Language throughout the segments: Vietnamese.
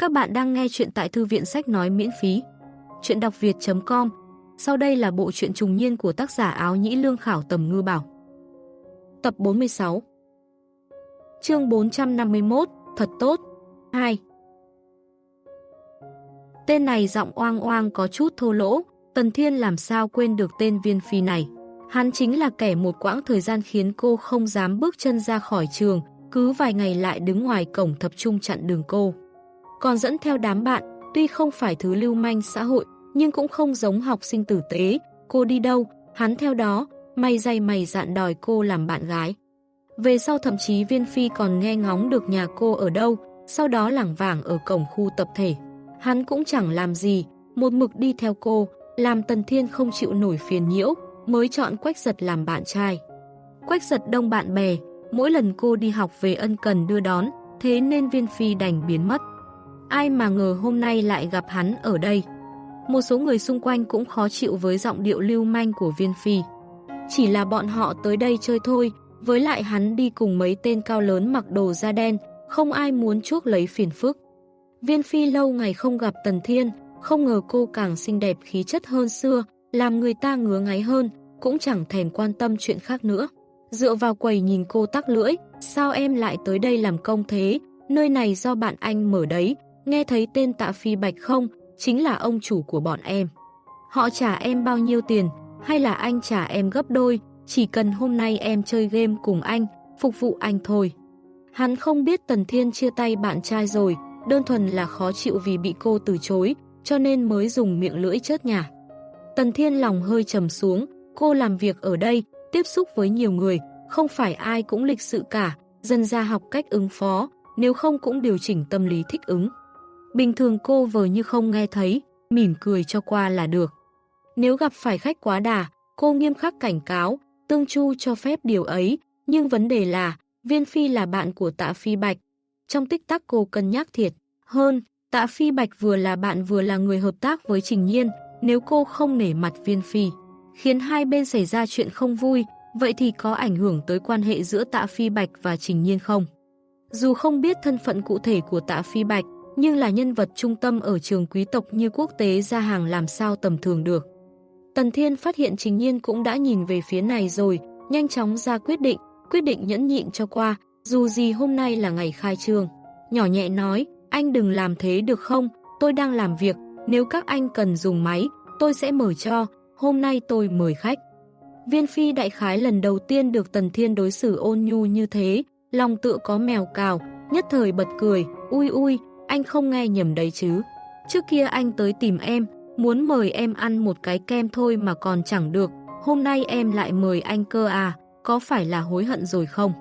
Các bạn đang nghe chuyện tại thư viện sách nói miễn phí. Chuyện đọc việt.com Sau đây là bộ truyện trùng niên của tác giả áo nhĩ lương khảo tầm ngư bảo. Tập 46 Chương 451 Thật tốt 2 Tên này giọng oang oang có chút thô lỗ, Tần Thiên làm sao quên được tên viên phi này. Hắn chính là kẻ một quãng thời gian khiến cô không dám bước chân ra khỏi trường, cứ vài ngày lại đứng ngoài cổng tập trung chặn đường cô. Còn dẫn theo đám bạn, tuy không phải thứ lưu manh xã hội, nhưng cũng không giống học sinh tử tế, cô đi đâu, hắn theo đó, mày dày mày dạn đòi cô làm bạn gái. Về sau thậm chí viên phi còn nghe ngóng được nhà cô ở đâu, sau đó lảng vảng ở cổng khu tập thể. Hắn cũng chẳng làm gì, một mực đi theo cô, làm Tần Thiên không chịu nổi phiền nhiễu, mới chọn Quách Giật làm bạn trai. Quách Giật đông bạn bè, mỗi lần cô đi học về ân cần đưa đón, thế nên viên phi đành biến mất. Ai mà ngờ hôm nay lại gặp hắn ở đây. Một số người xung quanh cũng khó chịu với giọng điệu lưu manh của viên phi. Chỉ là bọn họ tới đây chơi thôi, với lại hắn đi cùng mấy tên cao lớn mặc đồ da đen, không ai muốn chuốc lấy phiền phức. Viên phi lâu ngày không gặp Tần Thiên, không ngờ cô càng xinh đẹp khí chất hơn xưa, làm người ta ngứa ngáy hơn, cũng chẳng thèm quan tâm chuyện khác nữa. Dựa vào quầy nhìn cô tắc lưỡi, sao em lại tới đây làm công thế, nơi này do bạn anh mở đấy, nghe thấy tên tạ phi bạch không, chính là ông chủ của bọn em. Họ trả em bao nhiêu tiền, hay là anh trả em gấp đôi, chỉ cần hôm nay em chơi game cùng anh, phục vụ anh thôi. Hắn không biết Tần Thiên chia tay bạn trai rồi, đơn thuần là khó chịu vì bị cô từ chối, cho nên mới dùng miệng lưỡi chớt nhà. Tần Thiên lòng hơi trầm xuống, cô làm việc ở đây, tiếp xúc với nhiều người, không phải ai cũng lịch sự cả, dần ra học cách ứng phó, nếu không cũng điều chỉnh tâm lý thích ứng. Bình thường cô vờ như không nghe thấy, mỉm cười cho qua là được. Nếu gặp phải khách quá đà, cô nghiêm khắc cảnh cáo, tương chu cho phép điều ấy, nhưng vấn đề là, Viên Phi là bạn của tạ Phi Bạch. Trong tích tắc cô cân nhắc thiệt. Hơn, tạ Phi Bạch vừa là bạn vừa là người hợp tác với Trình Nhiên, nếu cô không nể mặt Viên Phi, khiến hai bên xảy ra chuyện không vui, vậy thì có ảnh hưởng tới quan hệ giữa tạ Phi Bạch và Trình Nhiên không? Dù không biết thân phận cụ thể của tạ Phi Bạch, nhưng là nhân vật trung tâm ở trường quý tộc như quốc tế ra hàng làm sao tầm thường được. Tần Thiên phát hiện Trình Nhiên cũng đã nhìn về phía này rồi, nhanh chóng ra quyết định, quyết định nhẫn nhịn cho qua, dù gì hôm nay là ngày khai trương. Nhỏ nhẹ nói, anh đừng làm thế được không, tôi đang làm việc, nếu các anh cần dùng máy, tôi sẽ mở cho, hôm nay tôi mời khách. Viên phi đại khái lần đầu tiên được Tần Thiên đối xử ôn nhu như thế, lòng tựa có mèo cào, nhất thời bật cười, ui ui, anh không nghe nhầm đấy chứ. Trước kia anh tới tìm em, muốn mời em ăn một cái kem thôi mà còn chẳng được, hôm nay em lại mời anh cơ à, có phải là hối hận rồi không?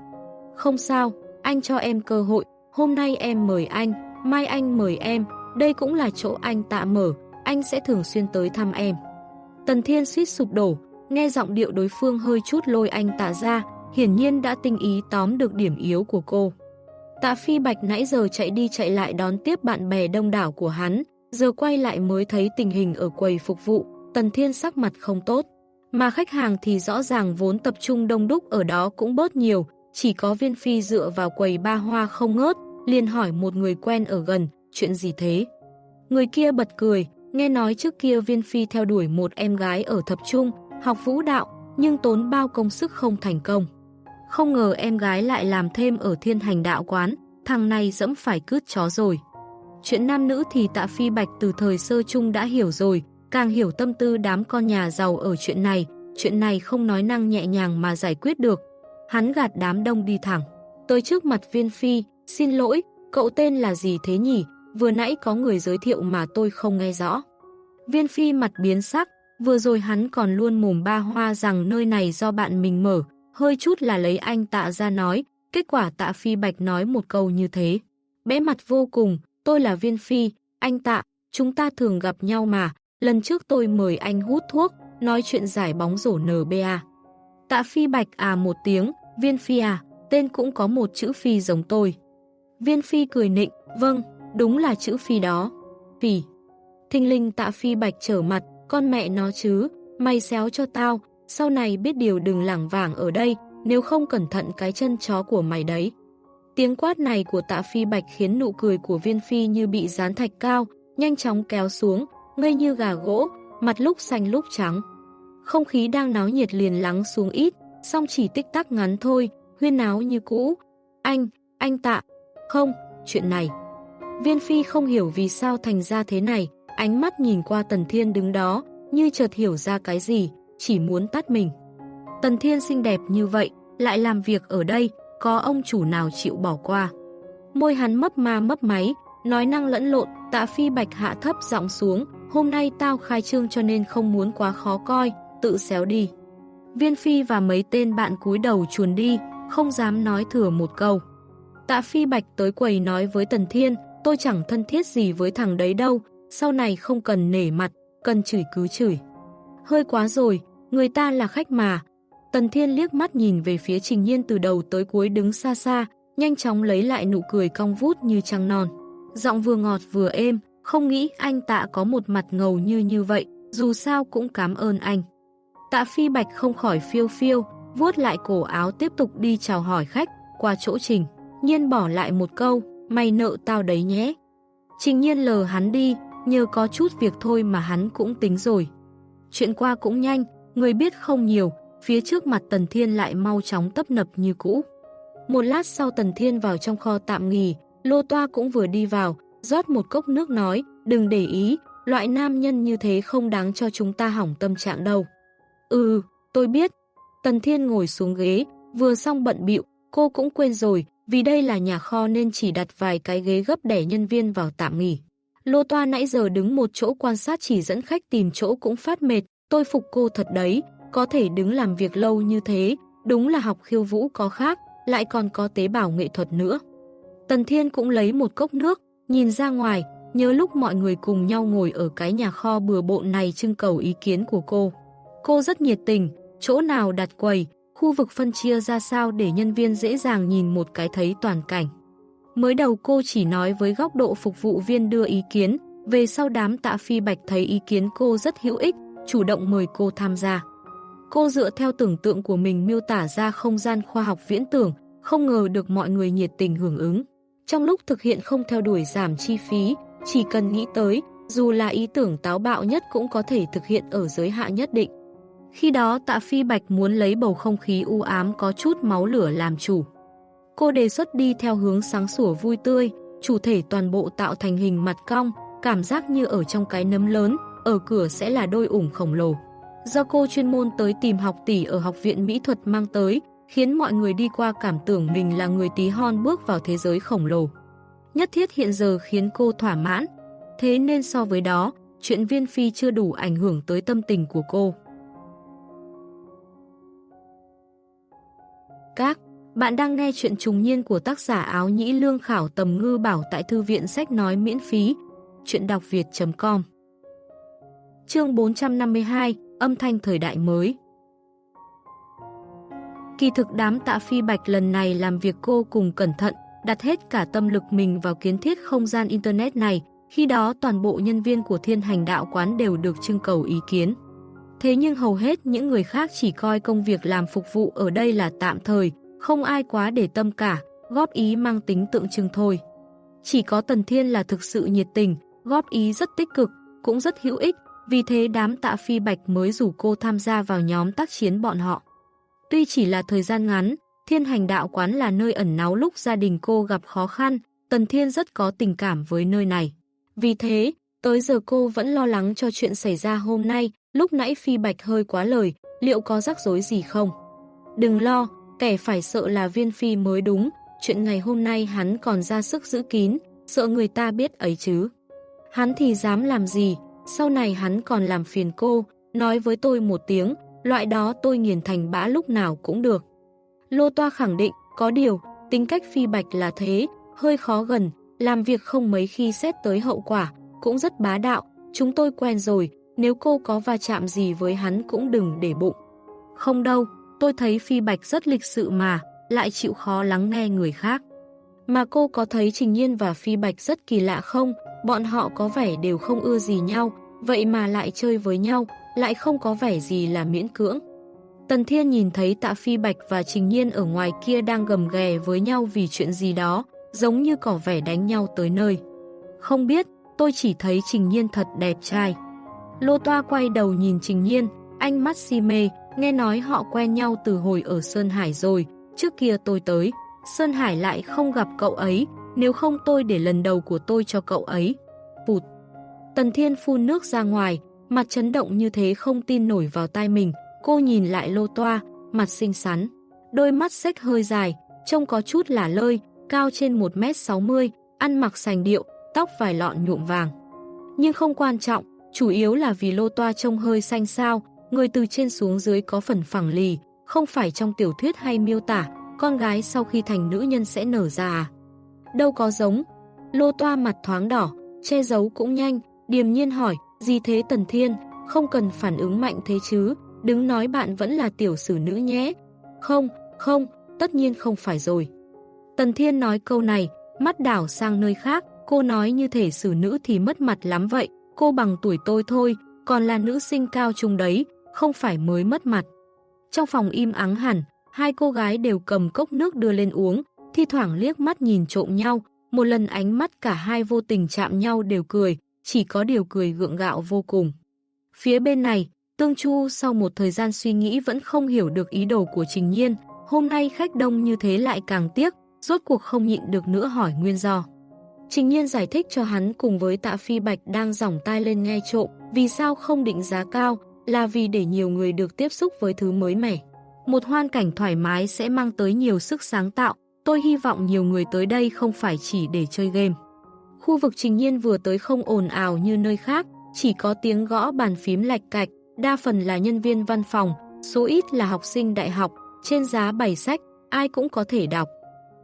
Không sao, anh cho em cơ hội, hôm nay em mời anh, mai anh mời em, đây cũng là chỗ anh tạ mở, anh sẽ thường xuyên tới thăm em. Tần Thiên suýt sụp đổ, nghe giọng điệu đối phương hơi chút lôi anh tạ ra, hiển nhiên đã tinh ý tóm được điểm yếu của cô. Tạ Phi Bạch nãy giờ chạy đi chạy lại đón tiếp bạn bè đông đảo của hắn, giờ quay lại mới thấy tình hình ở quầy phục vụ, Tần Thiên sắc mặt không tốt. Mà khách hàng thì rõ ràng vốn tập trung đông đúc ở đó cũng bớt nhiều, chỉ có viên phi dựa vào quầy ba hoa không ngớt, liền hỏi một người quen ở gần, chuyện gì thế? Người kia bật cười, nghe nói trước kia viên phi theo đuổi một em gái ở thập trung, học vũ đạo, nhưng tốn bao công sức không thành công. Không ngờ em gái lại làm thêm ở thiên hành đạo quán, thằng này dẫm phải cướp chó rồi. Chuyện nam nữ thì tạ phi bạch từ thời sơ chung đã hiểu rồi, càng hiểu tâm tư đám con nhà giàu ở chuyện này, chuyện này không nói năng nhẹ nhàng mà giải quyết được. Hắn gạt đám đông đi thẳng. Tới trước mặt viên phi, xin lỗi, cậu tên là gì thế nhỉ? Vừa nãy có người giới thiệu mà tôi không nghe rõ. Viên phi mặt biến sắc, vừa rồi hắn còn luôn mồm ba hoa rằng nơi này do bạn mình mở, hơi chút là lấy anh tạ ra nói, kết quả tạ phi bạch nói một câu như thế. Bẽ mặt vô cùng, tôi là viên phi, anh tạ, chúng ta thường gặp nhau mà, lần trước tôi mời anh hút thuốc, nói chuyện giải bóng rổ NBA. Tạ phi bạch à một tiếng, viên phi à, tên cũng có một chữ phi giống tôi. Viên phi cười nịnh, vâng, đúng là chữ phi đó. Phi. Thinh linh tạ phi bạch trở mặt, con mẹ nó chứ, mày xéo cho tao, sau này biết điều đừng lảng vảng ở đây, nếu không cẩn thận cái chân chó của mày đấy. Tiếng quát này của tạ phi bạch khiến nụ cười của viên phi như bị dán thạch cao, nhanh chóng kéo xuống, ngây như gà gỗ, mặt lúc xanh lúc trắng. Không khí đang náo nhiệt liền lắng xuống ít, song chỉ tích tắc ngắn thôi, huyên náo như cũ. Anh, anh tạ, không, chuyện này. Viên phi không hiểu vì sao thành ra thế này, ánh mắt nhìn qua Tần Thiên đứng đó, như chợt hiểu ra cái gì, chỉ muốn tắt mình. Tần Thiên xinh đẹp như vậy, lại làm việc ở đây, có ông chủ nào chịu bỏ qua. Môi hắn mấp ma mấp máy, nói năng lẫn lộn, tạ phi bạch hạ thấp giọng xuống, hôm nay tao khai trương cho nên không muốn quá khó coi, tự xéo đi. Viên phi và mấy tên bạn cúi đầu chuồn đi, không dám nói thừa một câu. Tạ phi bạch tới quầy nói với Tần Thiên, tôi chẳng thân thiết gì với thằng đấy đâu, sau này không cần nể mặt, cần chửi cứ chửi. Hơi quá rồi, người ta là khách mà. Tần Thiên liếc mắt nhìn về phía Trình Nhiên từ đầu tới cuối đứng xa xa, nhanh chóng lấy lại nụ cười cong vút như trăng non. Giọng vừa ngọt vừa êm, không nghĩ anh tạ có một mặt ngầu như như vậy, dù sao cũng cảm ơn anh. Tạ phi bạch không khỏi phiêu phiêu, vuốt lại cổ áo tiếp tục đi chào hỏi khách, qua chỗ Trình. Nhiên bỏ lại một câu, mày nợ tao đấy nhé. Trình nhiên lờ hắn đi, nhờ có chút việc thôi mà hắn cũng tính rồi. Chuyện qua cũng nhanh, người biết không nhiều, phía trước mặt Tần Thiên lại mau chóng tấp nập như cũ. Một lát sau Tần Thiên vào trong kho tạm nghỉ, Lô Toa cũng vừa đi vào, rót một cốc nước nói, đừng để ý, loại nam nhân như thế không đáng cho chúng ta hỏng tâm trạng đâu. Ừ, tôi biết. Tần Thiên ngồi xuống ghế, vừa xong bận bịu, cô cũng quên rồi, vì đây là nhà kho nên chỉ đặt vài cái ghế gấp để nhân viên vào tạm nghỉ. Lô toa nãy giờ đứng một chỗ quan sát chỉ dẫn khách tìm chỗ cũng phát mệt, tôi phục cô thật đấy, có thể đứng làm việc lâu như thế, đúng là học khiêu vũ có khác, lại còn có tế bào nghệ thuật nữa. Tần Thiên cũng lấy một cốc nước, nhìn ra ngoài, nhớ lúc mọi người cùng nhau ngồi ở cái nhà kho bừa bộn này trưng cầu ý kiến của cô. Cô rất nhiệt tình, chỗ nào đặt quầy, khu vực phân chia ra sao để nhân viên dễ dàng nhìn một cái thấy toàn cảnh. Mới đầu cô chỉ nói với góc độ phục vụ viên đưa ý kiến, về sau đám tạ phi bạch thấy ý kiến cô rất hữu ích, chủ động mời cô tham gia. Cô dựa theo tưởng tượng của mình miêu tả ra không gian khoa học viễn tưởng, không ngờ được mọi người nhiệt tình hưởng ứng. Trong lúc thực hiện không theo đuổi giảm chi phí, chỉ cần nghĩ tới, dù là ý tưởng táo bạo nhất cũng có thể thực hiện ở giới hạn nhất định. Khi đó tạ phi bạch muốn lấy bầu không khí u ám có chút máu lửa làm chủ. Cô đề xuất đi theo hướng sáng sủa vui tươi, chủ thể toàn bộ tạo thành hình mặt cong, cảm giác như ở trong cái nấm lớn, ở cửa sẽ là đôi ủng khổng lồ. Do cô chuyên môn tới tìm học tỷ ở Học viện Mỹ thuật mang tới, khiến mọi người đi qua cảm tưởng mình là người tí hon bước vào thế giới khổng lồ. Nhất thiết hiện giờ khiến cô thỏa mãn, thế nên so với đó, chuyện viên phi chưa đủ ảnh hưởng tới tâm tình của cô. Các bạn đang nghe chuyện trùng niên của tác giả áo nhĩ lương khảo tầm ngư bảo tại thư viện sách nói miễn phí. Chuyện đọc việt.com Chương 452 Âm thanh thời đại mới Kỳ thực đám tạ phi bạch lần này làm việc cô cùng cẩn thận, đặt hết cả tâm lực mình vào kiến thiết không gian Internet này, khi đó toàn bộ nhân viên của thiên hành đạo quán đều được trưng cầu ý kiến. Thế nhưng hầu hết những người khác chỉ coi công việc làm phục vụ ở đây là tạm thời, không ai quá để tâm cả, góp ý mang tính tượng trưng thôi. Chỉ có Tần Thiên là thực sự nhiệt tình, góp ý rất tích cực, cũng rất hữu ích, vì thế đám tạ phi bạch mới rủ cô tham gia vào nhóm tác chiến bọn họ. Tuy chỉ là thời gian ngắn, thiên hành đạo quán là nơi ẩn náu lúc gia đình cô gặp khó khăn, Tần Thiên rất có tình cảm với nơi này. Vì thế, tới giờ cô vẫn lo lắng cho chuyện xảy ra hôm nay, lúc nãy phi bạch hơi quá lời, liệu có rắc rối gì không? Đừng lo, kẻ phải sợ là viên phi mới đúng, chuyện ngày hôm nay hắn còn ra sức giữ kín, sợ người ta biết ấy chứ. Hắn thì dám làm gì, sau này hắn còn làm phiền cô, nói với tôi một tiếng, loại đó tôi nghiền thành bã lúc nào cũng được. Lô Toa khẳng định, có điều, tính cách phi bạch là thế, hơi khó gần, làm việc không mấy khi xét tới hậu quả, cũng rất bá đạo, chúng tôi quen rồi, nếu cô có va chạm gì với hắn cũng đừng để bụng. Không đâu, tôi thấy Phi Bạch rất lịch sự mà, lại chịu khó lắng nghe người khác. Mà cô có thấy Trình Nhiên và Phi Bạch rất kỳ lạ không? Bọn họ có vẻ đều không ưa gì nhau, vậy mà lại chơi với nhau, lại không có vẻ gì là miễn cưỡng. Tần Thiên nhìn thấy tạ phi bạch và trình nhiên ở ngoài kia đang gầm ghè với nhau vì chuyện gì đó, giống như có vẻ đánh nhau tới nơi. Không biết, tôi chỉ thấy trình nhiên thật đẹp trai. Lô toa quay đầu nhìn trình nhiên, anh mắt si mê, nghe nói họ quen nhau từ hồi ở Sơn Hải rồi, trước kia tôi tới. Sơn Hải lại không gặp cậu ấy, nếu không tôi để lần đầu của tôi cho cậu ấy. Pụt. Tần Thiên phun nước ra ngoài, mặt chấn động như thế không tin nổi vào tai mình. Cô nhìn lại lô toa, mặt xinh xắn. Đôi mắt xếch hơi dài, trông có chút lả lơi, cao trên 1m60, ăn mặc sành điệu, tóc vài lọn nhuộm vàng. Nhưng không quan trọng, chủ yếu là vì lô toa trông hơi xanh sao, người từ trên xuống dưới có phần phẳng lì, không phải trong tiểu thuyết hay miêu tả, con gái sau khi thành nữ nhân sẽ nở ra à. Đâu có giống. Lô toa mặt thoáng đỏ, che giấu cũng nhanh, điềm nhiên hỏi, gì thế Tần Thiên, không cần phản ứng mạnh thế chứ, đứng nói bạn vẫn là tiểu sử nữ nhé. Không, không, tất nhiên không phải rồi. Tần Thiên nói câu này, mắt đảo sang nơi khác, cô nói như thể xử nữ thì mất mặt lắm vậy, cô bằng tuổi tôi thôi, còn là nữ sinh cao trung đấy, không phải mới mất mặt. Trong phòng im ắng hẳn, hai cô gái đều cầm cốc nước đưa lên uống, thi thoảng liếc mắt nhìn trộm nhau, một lần ánh mắt cả hai vô tình chạm nhau đều cười, chỉ có điều cười gượng gạo vô cùng. Phía bên này, Tương Chu sau một thời gian suy nghĩ vẫn không hiểu được ý đồ của Trình Nhiên, hôm nay khách đông như thế lại càng tiếc, rốt cuộc không nhịn được nữa hỏi nguyên do. Trình Nhiên giải thích cho hắn cùng với tạ phi bạch đang dòng tai lên nghe trộm, vì sao không định giá cao, là vì để nhiều người được tiếp xúc với thứ mới mẻ. Một hoan cảnh thoải mái sẽ mang tới nhiều sức sáng tạo, tôi hy vọng nhiều người tới đây không phải chỉ để chơi game. Khu vực Trình Nhiên vừa tới không ồn ào như nơi khác, chỉ có tiếng gõ bàn phím lạch cạch, đa phần là nhân viên văn phòng, số ít là học sinh đại học, trên giá bày sách, ai cũng có thể đọc.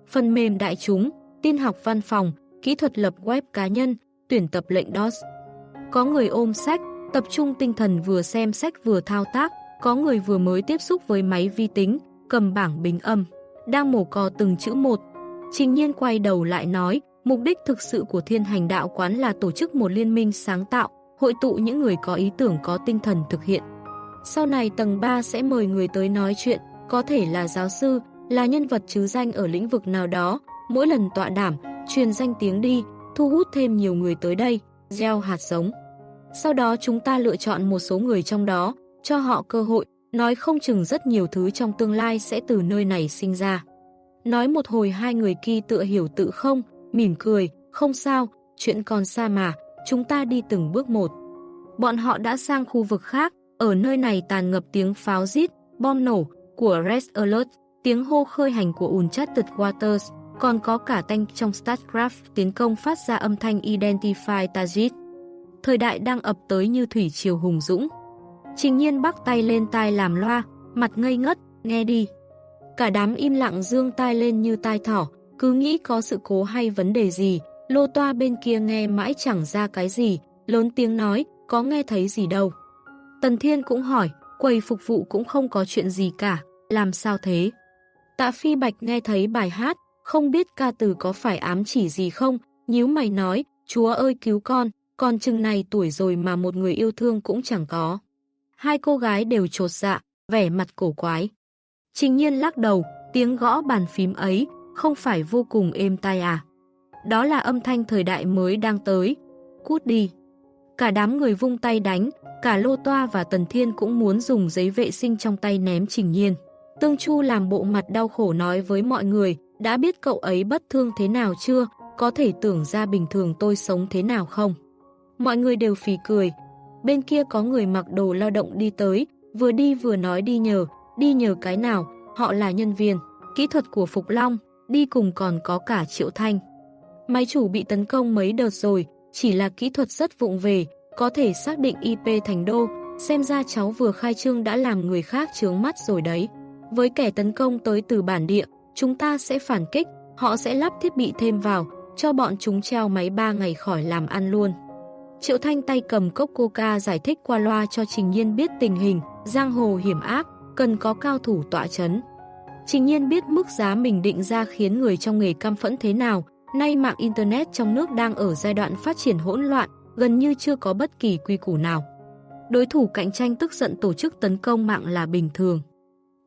Phần mềm đại chúng, tin học văn phòng, kỹ thuật lập web cá nhân, tuyển tập lệnh DOS. Có người ôm sách, tập trung tinh thần vừa xem sách vừa thao tác, có người vừa mới tiếp xúc với máy vi tính, cầm bảng bình âm, đang mổ cò từng chữ một. Trình nhiên quay đầu lại nói, mục đích thực sự của thiên hành đạo quán là tổ chức một liên minh sáng tạo, hội tụ những người có ý tưởng có tinh thần thực hiện. Sau này tầng 3 sẽ mời người tới nói chuyện, có thể là giáo sư, là nhân vật chứ danh ở lĩnh vực nào đó, mỗi lần tọa đảm, truyền danh tiếng đi, thu hút thêm nhiều người tới đây, gieo hạt giống. Sau đó chúng ta lựa chọn một số người trong đó, cho họ cơ hội, nói không chừng rất nhiều thứ trong tương lai sẽ từ nơi này sinh ra. Nói một hồi hai người kia tựa hiểu tự không, mỉm cười, không sao, chuyện còn xa mà, chúng ta đi từng bước một. Bọn họ đã sang khu vực khác, ở nơi này tàn ngập tiếng pháo rít, bom nổ của Red Alert, tiếng hô khơi hành của Uncharted Waters, còn có cả tanh trong StarCraft tiến công phát ra âm thanh Identify Tajit. Thời đại đang ập tới như thủy triều hùng dũng. Trình nhiên bắt tay lên tai làm loa, mặt ngây ngất, nghe đi. Cả đám im lặng dương tai lên như tai thỏ, cứ nghĩ có sự cố hay vấn đề gì, lô toa bên kia nghe mãi chẳng ra cái gì, lớn tiếng nói, có nghe thấy gì đâu. Tần Thiên cũng hỏi, quầy phục vụ cũng không có chuyện gì cả, làm sao thế? Tạ Phi Bạch nghe thấy bài hát, không biết ca từ có phải ám chỉ gì không, nhíu mày nói, chúa ơi cứu con, con chừng này tuổi rồi mà một người yêu thương cũng chẳng có. Hai cô gái đều trột dạ, vẻ mặt cổ quái. Trình nhiên lắc đầu, tiếng gõ bàn phím ấy, không phải vô cùng êm tai à. Đó là âm thanh thời đại mới đang tới. Cút đi. Cả đám người vung tay đánh, cả Lô Toa và Tần Thiên cũng muốn dùng giấy vệ sinh trong tay ném Trình Nhiên. Tương Chu làm bộ mặt đau khổ nói với mọi người, đã biết cậu ấy bất thương thế nào chưa, có thể tưởng ra bình thường tôi sống thế nào không? Mọi người đều phì cười. Bên kia có người mặc đồ lao động đi tới, vừa đi vừa nói đi nhờ, đi nhờ cái nào, họ là nhân viên, kỹ thuật của Phục Long, đi cùng còn có cả Triệu Thanh. Máy chủ bị tấn công mấy đợt rồi, chỉ là kỹ thuật rất vụng về, có thể xác định IP thành đô, xem ra cháu vừa khai trương đã làm người khác chướng mắt rồi đấy. Với kẻ tấn công tới từ bản địa, chúng ta sẽ phản kích, họ sẽ lắp thiết bị thêm vào, cho bọn chúng treo máy 3 ngày khỏi làm ăn luôn. Triệu Thanh tay cầm cốc coca giải thích qua loa cho Trình Nhiên biết tình hình, giang hồ hiểm ác, cần có cao thủ tọa chấn. Trình Nhiên biết mức giá mình định ra khiến người trong nghề cam phẫn thế nào, nay mạng Internet trong nước đang ở giai đoạn phát triển hỗn loạn, gần như chưa có bất kỳ quy củ nào. Đối thủ cạnh tranh tức giận tổ chức tấn công mạng là bình thường.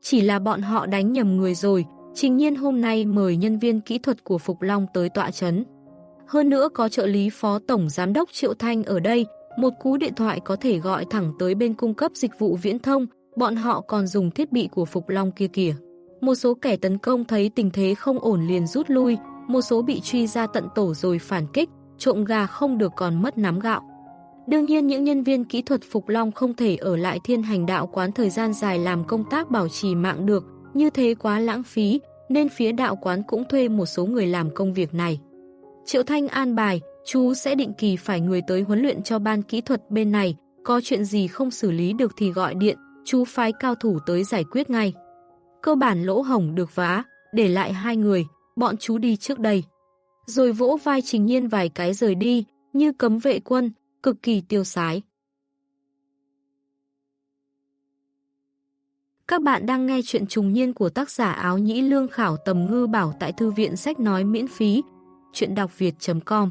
chỉ là bọn họ đánh nhầm người rồi, trình nhiên hôm nay mời nhân viên kỹ thuật của Phục Long tới tọa chấn. Hơn nữa có trợ lý phó tổng giám đốc Triệu Thanh ở đây, một cú điện thoại có thể gọi thẳng tới bên cung cấp dịch vụ viễn thông, bọn họ còn dùng thiết bị của Phục Long kia kìa. Một số kẻ tấn công thấy tình thế không ổn liền rút lui, một số bị truy ra tận tổ rồi phản kích, trộm gà không được còn mất nắm gạo. Đương nhiên những nhân viên kỹ thuật Phục Long không thể ở lại thiên hành đạo quán thời gian dài làm công tác bảo trì mạng được, như thế quá lãng phí, nên phía đạo quán cũng thuê một số người làm công việc này. Triệu Thanh an bài, chú sẽ định kỳ phải người tới huấn luyện cho ban kỹ thuật bên này, có chuyện gì không xử lý được thì gọi điện, chú phái cao thủ tới giải quyết ngay. Cơ bản lỗ hồng được vá, để lại hai người, bọn chú đi trước đây. Rồi vỗ vai Trình Nhiên vài cái rời đi, như cấm vệ quân, cực kỳ tiêu sái. Các bạn đang nghe chuyện trùng niên của tác giả áo nhĩ lương khảo tầm ngư bảo tại thư viện sách nói miễn phí. Chuyện đọc việt.com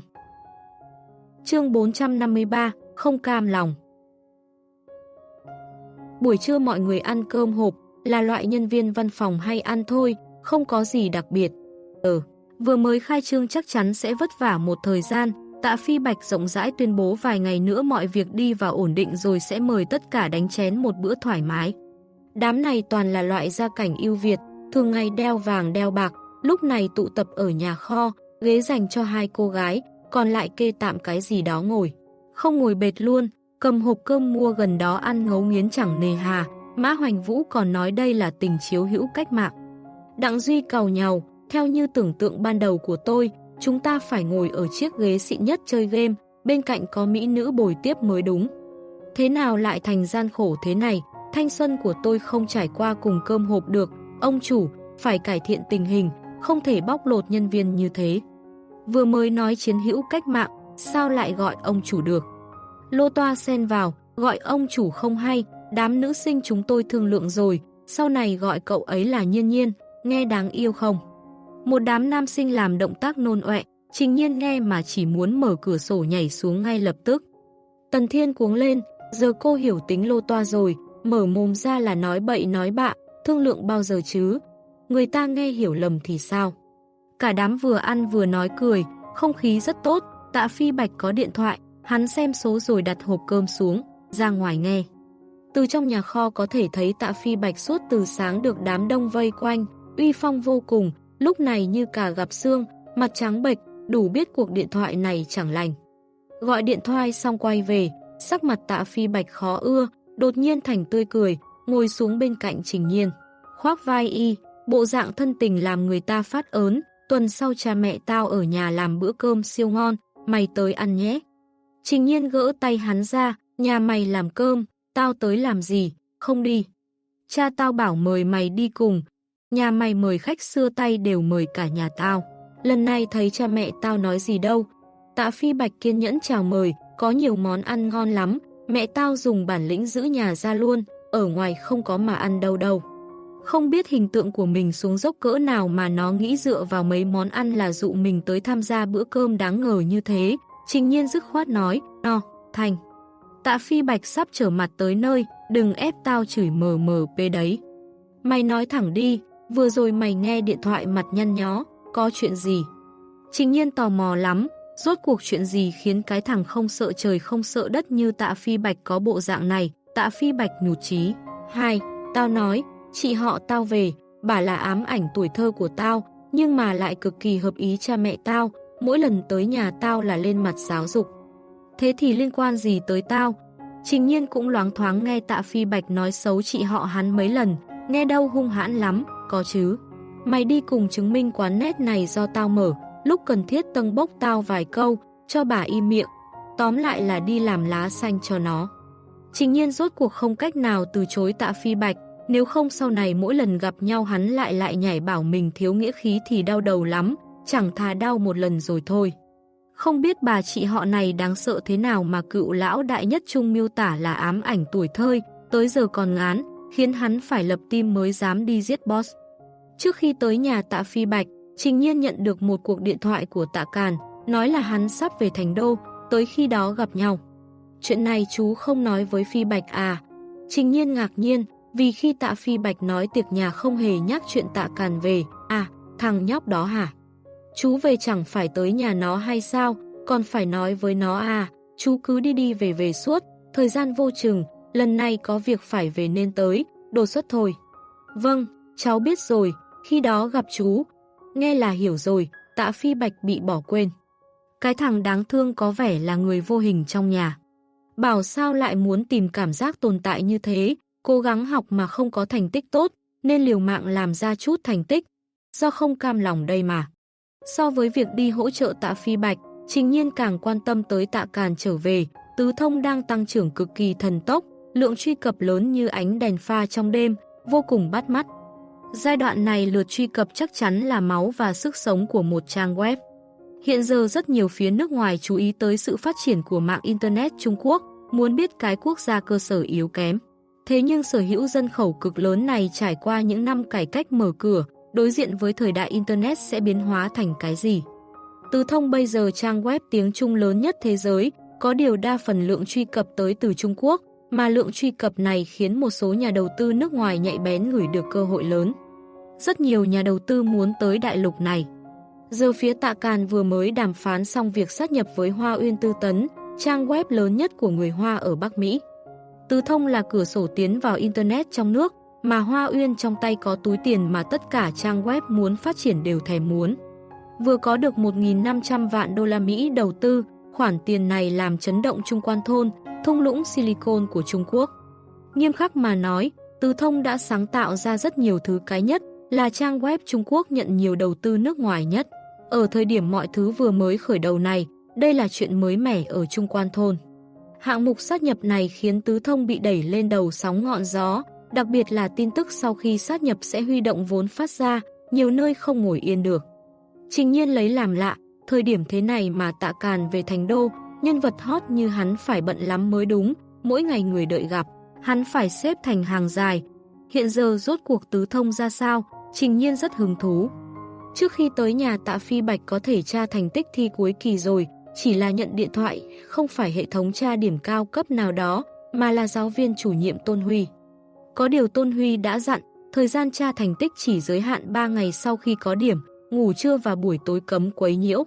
Chương 453 Không cam lòng Buổi trưa mọi người ăn cơm hộp là loại nhân viên văn phòng hay ăn thôi, không có gì đặc biệt. Ừ, vừa mới khai trương chắc chắn sẽ vất vả một thời gian, Tạ Phi Bạch rộng rãi tuyên bố vài ngày nữa mọi việc đi vào ổn định rồi sẽ mời tất cả đánh chén một bữa thoải mái. Đám này toàn là loại gia cảnh ưu Việt, thường ngày đeo vàng đeo bạc, lúc này tụ tập ở nhà kho, ghế dành cho hai cô gái, còn lại kê tạm cái gì đó ngồi. Không ngồi bệt luôn, cầm hộp cơm mua gần đó ăn ngấu nghiến chẳng nề hà, Mã Hoành Vũ còn nói đây là tình chiếu hữu cách mạng. Đặng Duy cầu nhau, theo như tưởng tượng ban đầu của tôi, chúng ta phải ngồi ở chiếc ghế xịn nhất chơi game, bên cạnh có mỹ nữ bồi tiếp mới đúng. Thế nào lại thành gian khổ thế này, thanh xuân của tôi không trải qua cùng cơm hộp được, ông chủ, phải cải thiện tình hình, không thể bóc lột nhân viên như thế. Vừa mới nói chiến hữu cách mạng, sao lại gọi ông chủ được? Lô toa xen vào, gọi ông chủ không hay, đám nữ sinh chúng tôi thương lượng rồi, sau này gọi cậu ấy là nhiên nhiên, nghe đáng yêu không? Một đám nam sinh làm động tác nôn ọe, trình nhiên nghe mà chỉ muốn mở cửa sổ nhảy xuống ngay lập tức. Tần Thiên cuống lên, giờ cô hiểu tính lô toa rồi, mở mồm ra là nói bậy nói bạ, thương lượng bao giờ chứ? Người ta nghe hiểu lầm thì sao? Cả đám vừa ăn vừa nói cười, không khí rất tốt, tạ phi bạch có điện thoại, hắn xem số rồi đặt hộp cơm xuống, ra ngoài nghe. Từ trong nhà kho có thể thấy tạ phi bạch suốt từ sáng được đám đông vây quanh, uy phong vô cùng, lúc này như cả gặp xương, mặt trắng bệch, đủ biết cuộc điện thoại này chẳng lành. Gọi điện thoại xong quay về, sắc mặt tạ phi bạch khó ưa, đột nhiên thành tươi cười, ngồi xuống bên cạnh Trình Nhiên. Khoác vai y, bộ dạng thân tình làm người ta phát ớn, tuần sau cha mẹ tao ở nhà làm bữa cơm siêu ngon, mày tới ăn nhé. Trình Nhiên gỡ tay hắn ra, nhà mày làm cơm, tao tới làm gì, không đi. Cha tao bảo mời mày đi cùng, nhà mày mời khách xưa tay đều mời cả nhà tao. Lần này thấy cha mẹ tao nói gì đâu. Tạ Phi Bạch kiên nhẫn chào mời, có nhiều món ăn ngon lắm, mẹ tao dùng bản lĩnh giữ nhà ra luôn, ở ngoài không có mà ăn đâu đâu. Không biết hình tượng của mình xuống dốc cỡ nào mà nó nghĩ dựa vào mấy món ăn là dụ mình tới tham gia bữa cơm đáng ngờ như thế. Trình nhiên dứt khoát nói, no, thành. Tạ Phi Bạch sắp trở mặt tới nơi, đừng ép tao chửi mờ mờ pê đấy. Mày nói thẳng đi, vừa rồi mày nghe điện thoại mặt nhăn nhó, có chuyện gì? Trình nhiên tò mò lắm, rốt cuộc chuyện gì khiến cái thằng không sợ trời không sợ đất như tạ Phi Bạch có bộ dạng này, tạ Phi Bạch nhụt chí. 2. tao nói, chị họ tao về, bà là ám ảnh tuổi thơ của tao, nhưng mà lại cực kỳ hợp ý cha mẹ tao, mỗi lần tới nhà tao là lên mặt giáo dục. Thế thì liên quan gì tới tao? Trình nhiên cũng loáng thoáng nghe tạ phi bạch nói xấu chị họ hắn mấy lần, nghe đâu hung hãn lắm, có chứ. Mày đi cùng chứng minh quán nét này do tao mở, lúc cần thiết tâng bốc tao vài câu, cho bà im miệng. Tóm lại là đi làm lá xanh cho nó. Trình nhiên rốt cuộc không cách nào từ chối tạ phi bạch, nếu không sau này mỗi lần gặp nhau hắn lại lại nhảy bảo mình thiếu nghĩa khí thì đau đầu lắm, chẳng thà đau một lần rồi thôi. Không biết bà chị họ này đáng sợ thế nào mà cựu lão đại nhất trung miêu tả là ám ảnh tuổi thơi, tới giờ còn ngán, khiến hắn phải lập tim mới dám đi giết boss. Trước khi tới nhà tạ Phi Bạch, Trình Nhiên nhận được một cuộc điện thoại của tạ Càn, nói là hắn sắp về thành đô, tới khi đó gặp nhau. Chuyện này chú không nói với Phi Bạch à? Trình Nhiên ngạc nhiên, vì khi tạ phi bạch nói tiệc nhà không hề nhắc chuyện tạ càn về, à, thằng nhóc đó hả? Chú về chẳng phải tới nhà nó hay sao, còn phải nói với nó à, chú cứ đi đi về về suốt, thời gian vô chừng, lần này có việc phải về nên tới, đồ xuất thôi. Vâng, cháu biết rồi, khi đó gặp chú. Nghe là hiểu rồi, tạ phi bạch bị bỏ quên. Cái thằng đáng thương có vẻ là người vô hình trong nhà. Bảo sao lại muốn tìm cảm giác tồn tại như thế, cố gắng học mà không có thành tích tốt, nên liều mạng làm ra chút thành tích. Do không cam lòng đây mà. So với việc đi hỗ trợ tạ phi bạch, trình nhiên càng quan tâm tới tạ càn trở về, tứ thông đang tăng trưởng cực kỳ thần tốc, lượng truy cập lớn như ánh đèn pha trong đêm, vô cùng bắt mắt. Giai đoạn này lượt truy cập chắc chắn là máu và sức sống của một trang web. Hiện giờ rất nhiều phía nước ngoài chú ý tới sự phát triển của mạng Internet Trung Quốc, muốn biết cái quốc gia cơ sở yếu kém. Thế nhưng sở hữu dân khẩu cực lớn này trải qua những năm cải cách mở cửa, đối diện với thời đại Internet sẽ biến hóa thành cái gì? Từ thông bây giờ trang web tiếng Trung lớn nhất thế giới, có điều đa phần lượng truy cập tới từ Trung Quốc, mà lượng truy cập này khiến một số nhà đầu tư nước ngoài nhạy bén gửi được cơ hội lớn. Rất nhiều nhà đầu tư muốn tới đại lục này. Giờ phía Tạ Càn vừa mới đàm phán xong việc sát nhập với Hoa Uyên Tư Tấn, trang web lớn nhất của người Hoa ở Bắc Mỹ. Tư thông là cửa sổ tiến vào Internet trong nước, mà Hoa Uyên trong tay có túi tiền mà tất cả trang web muốn phát triển đều thèm muốn. Vừa có được 1.500 vạn đô la Mỹ đầu tư, khoản tiền này làm chấn động Trung Quan Thôn, thung lũng Silicon của Trung Quốc. Nghiêm khắc mà nói, Từ Thông đã sáng tạo ra rất nhiều thứ cái nhất, là trang web Trung Quốc nhận nhiều đầu tư nước ngoài nhất. Ở thời điểm mọi thứ vừa mới khởi đầu này, đây là chuyện mới mẻ ở Trung Quan Thôn. Hạng mục sát nhập này khiến Tứ Thông bị đẩy lên đầu sóng ngọn gió, đặc biệt là tin tức sau khi sát nhập sẽ huy động vốn phát ra, nhiều nơi không ngồi yên được. Trình nhiên lấy làm lạ, thời điểm thế này mà tạ càn về thành đô, nhân vật hot như hắn phải bận lắm mới đúng, mỗi ngày người đợi gặp, hắn phải xếp thành hàng dài. Hiện giờ rốt cuộc tứ thông ra sao, trình nhiên rất hứng thú. Trước khi tới nhà tạ phi bạch có thể tra thành tích thi cuối kỳ rồi, chỉ là nhận điện thoại, không phải hệ thống tra điểm cao cấp nào đó, mà là giáo viên chủ nhiệm Tôn Huy. Có điều Tôn Huy đã dặn, thời gian tra thành tích chỉ giới hạn 3 ngày sau khi có điểm, ngủ trưa và buổi tối cấm quấy nhiễu.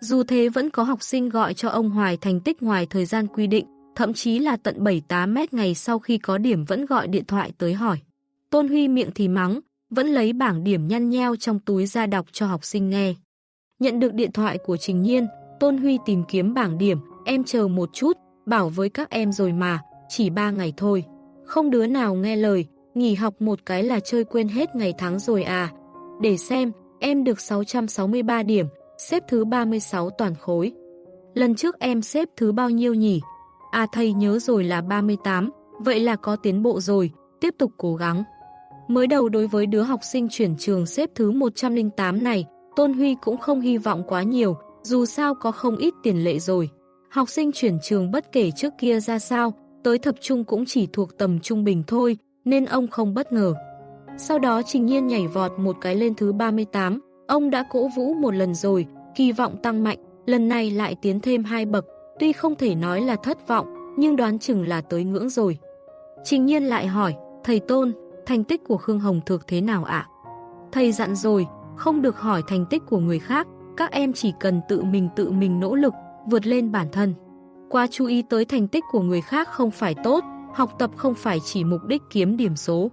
Dù thế vẫn có học sinh gọi cho ông Hoài thành tích ngoài thời gian quy định, thậm chí là tận 7-8 mét ngày sau khi có điểm vẫn gọi điện thoại tới hỏi. Tôn Huy miệng thì mắng, vẫn lấy bảng điểm nhăn nheo trong túi ra đọc cho học sinh nghe. Nhận được điện thoại của Trình Nhiên, Tôn Huy tìm kiếm bảng điểm, em chờ một chút, bảo với các em rồi mà, chỉ 3 ngày thôi. Không đứa nào nghe lời, nghỉ học một cái là chơi quên hết ngày tháng rồi à. Để xem, em được 663 điểm, xếp thứ 36 toàn khối. Lần trước em xếp thứ bao nhiêu nhỉ? À thầy nhớ rồi là 38, vậy là có tiến bộ rồi, tiếp tục cố gắng. Mới đầu đối với đứa học sinh chuyển trường xếp thứ 108 này, Tôn Huy cũng không hy vọng quá nhiều, dù sao có không ít tiền lệ rồi. Học sinh chuyển trường bất kể trước kia ra sao, tới thập trung cũng chỉ thuộc tầm trung bình thôi, nên ông không bất ngờ. Sau đó Trình Nhiên nhảy vọt một cái lên thứ 38, ông đã cổ vũ một lần rồi, kỳ vọng tăng mạnh, lần này lại tiến thêm hai bậc, tuy không thể nói là thất vọng, nhưng đoán chừng là tới ngưỡng rồi. Trình Nhiên lại hỏi, thầy Tôn, thành tích của Khương Hồng Thược thế nào ạ? Thầy dặn rồi, không được hỏi thành tích của người khác, các em chỉ cần tự mình tự mình nỗ lực, vượt lên bản thân. qua chú ý tới thành tích của người khác không phải tốt, học tập không phải chỉ mục đích kiếm điểm số.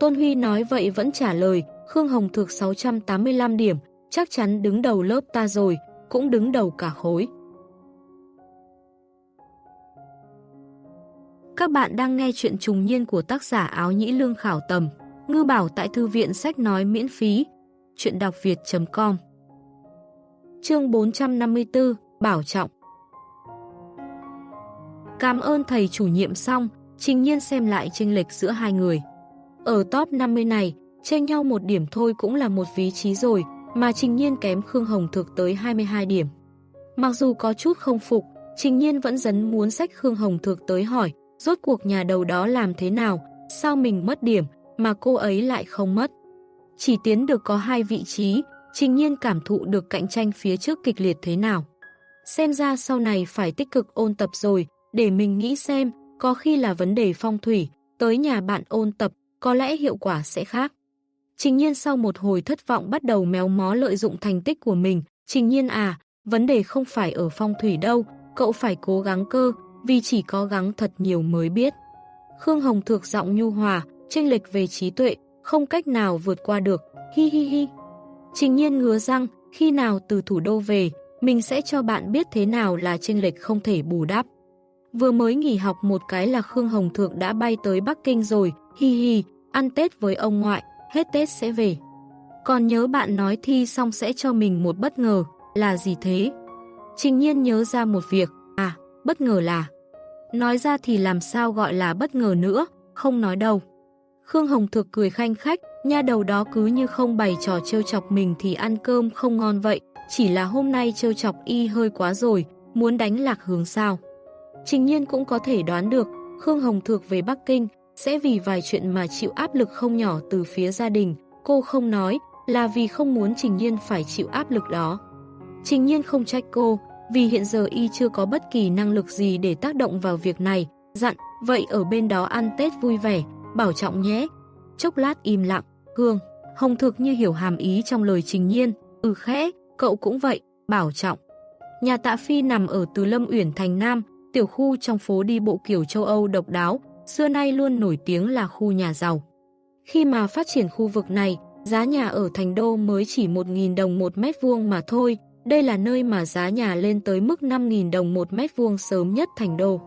Tôn Huy nói vậy vẫn trả lời, Khương Hồng Thược 685 điểm, chắc chắn đứng đầu lớp ta rồi, cũng đứng đầu cả khối. Các bạn đang nghe chuyện trùng niên của tác giả áo nhĩ lương khảo tầm, ngư bảo tại thư viện sách nói miễn phí, chuyện đọc việt.com Chương 454, Bảo Trọng Cảm ơn thầy chủ nhiệm xong, trình nhiên xem lại chênh lệch giữa hai người. Ở top 50 này, chênh nhau một điểm thôi cũng là một vị trí rồi, mà trình nhiên kém Khương Hồng Thực tới 22 điểm. Mặc dù có chút không phục, trình nhiên vẫn dấn muốn sách Khương Hồng Thực tới hỏi, rốt cuộc nhà đầu đó làm thế nào, sao mình mất điểm, mà cô ấy lại không mất. Chỉ tiến được có hai vị trí, trình nhiên cảm thụ được cạnh tranh phía trước kịch liệt thế nào. Xem ra sau này phải tích cực ôn tập rồi, để mình nghĩ xem, có khi là vấn đề phong thủy, tới nhà bạn ôn tập, có lẽ hiệu quả sẽ khác. Trình nhiên sau một hồi thất vọng bắt đầu méo mó lợi dụng thành tích của mình. Trình nhiên à, vấn đề không phải ở phong thủy đâu, cậu phải cố gắng cơ, vì chỉ có gắng thật nhiều mới biết. Khương Hồng Thược giọng nhu hòa, chênh lệch về trí tuệ, không cách nào vượt qua được, hi hi hi. Trình nhiên ngứa răng, khi nào từ thủ đô về, mình sẽ cho bạn biết thế nào là chênh lệch không thể bù đắp. Vừa mới nghỉ học một cái là Khương Hồng Thượng đã bay tới Bắc Kinh rồi, hi hi, ăn Tết với ông ngoại, hết Tết sẽ về. Còn nhớ bạn nói thi xong sẽ cho mình một bất ngờ, là gì thế? Trình nhiên nhớ ra một việc, à, bất ngờ là... Nói ra thì làm sao gọi là bất ngờ nữa, không nói đâu. Khương Hồng Thược cười khanh khách, nha đầu đó cứ như không bày trò trêu chọc mình thì ăn cơm không ngon vậy, chỉ là hôm nay trêu chọc y hơi quá rồi, muốn đánh lạc hướng sao. Trình nhiên cũng có thể đoán được, Khương Hồng Thược về Bắc Kinh sẽ vì vài chuyện mà chịu áp lực không nhỏ từ phía gia đình, cô không nói là vì không muốn Trình Nhiên phải chịu áp lực đó. Trình Nhiên không trách cô, vì hiện giờ y chưa có bất kỳ năng lực gì để tác động vào việc này, dặn, vậy ở bên đó ăn Tết vui vẻ, bảo trọng nhé. Chốc lát im lặng, Hương, Hồng Thực như hiểu hàm ý trong lời Trình Nhiên, ừ khẽ, cậu cũng vậy, bảo trọng. Nhà tạ Phi nằm ở Từ Lâm Uyển Thành Nam, tiểu khu trong phố đi bộ kiểu châu Âu độc đáo, xưa nay luôn nổi tiếng là khu nhà giàu. Khi mà phát triển khu vực này, giá nhà ở thành đô mới chỉ 1.000 đồng một mét vuông mà thôi, đây là nơi mà giá nhà lên tới mức 5.000 đồng một mét vuông sớm nhất thành đô.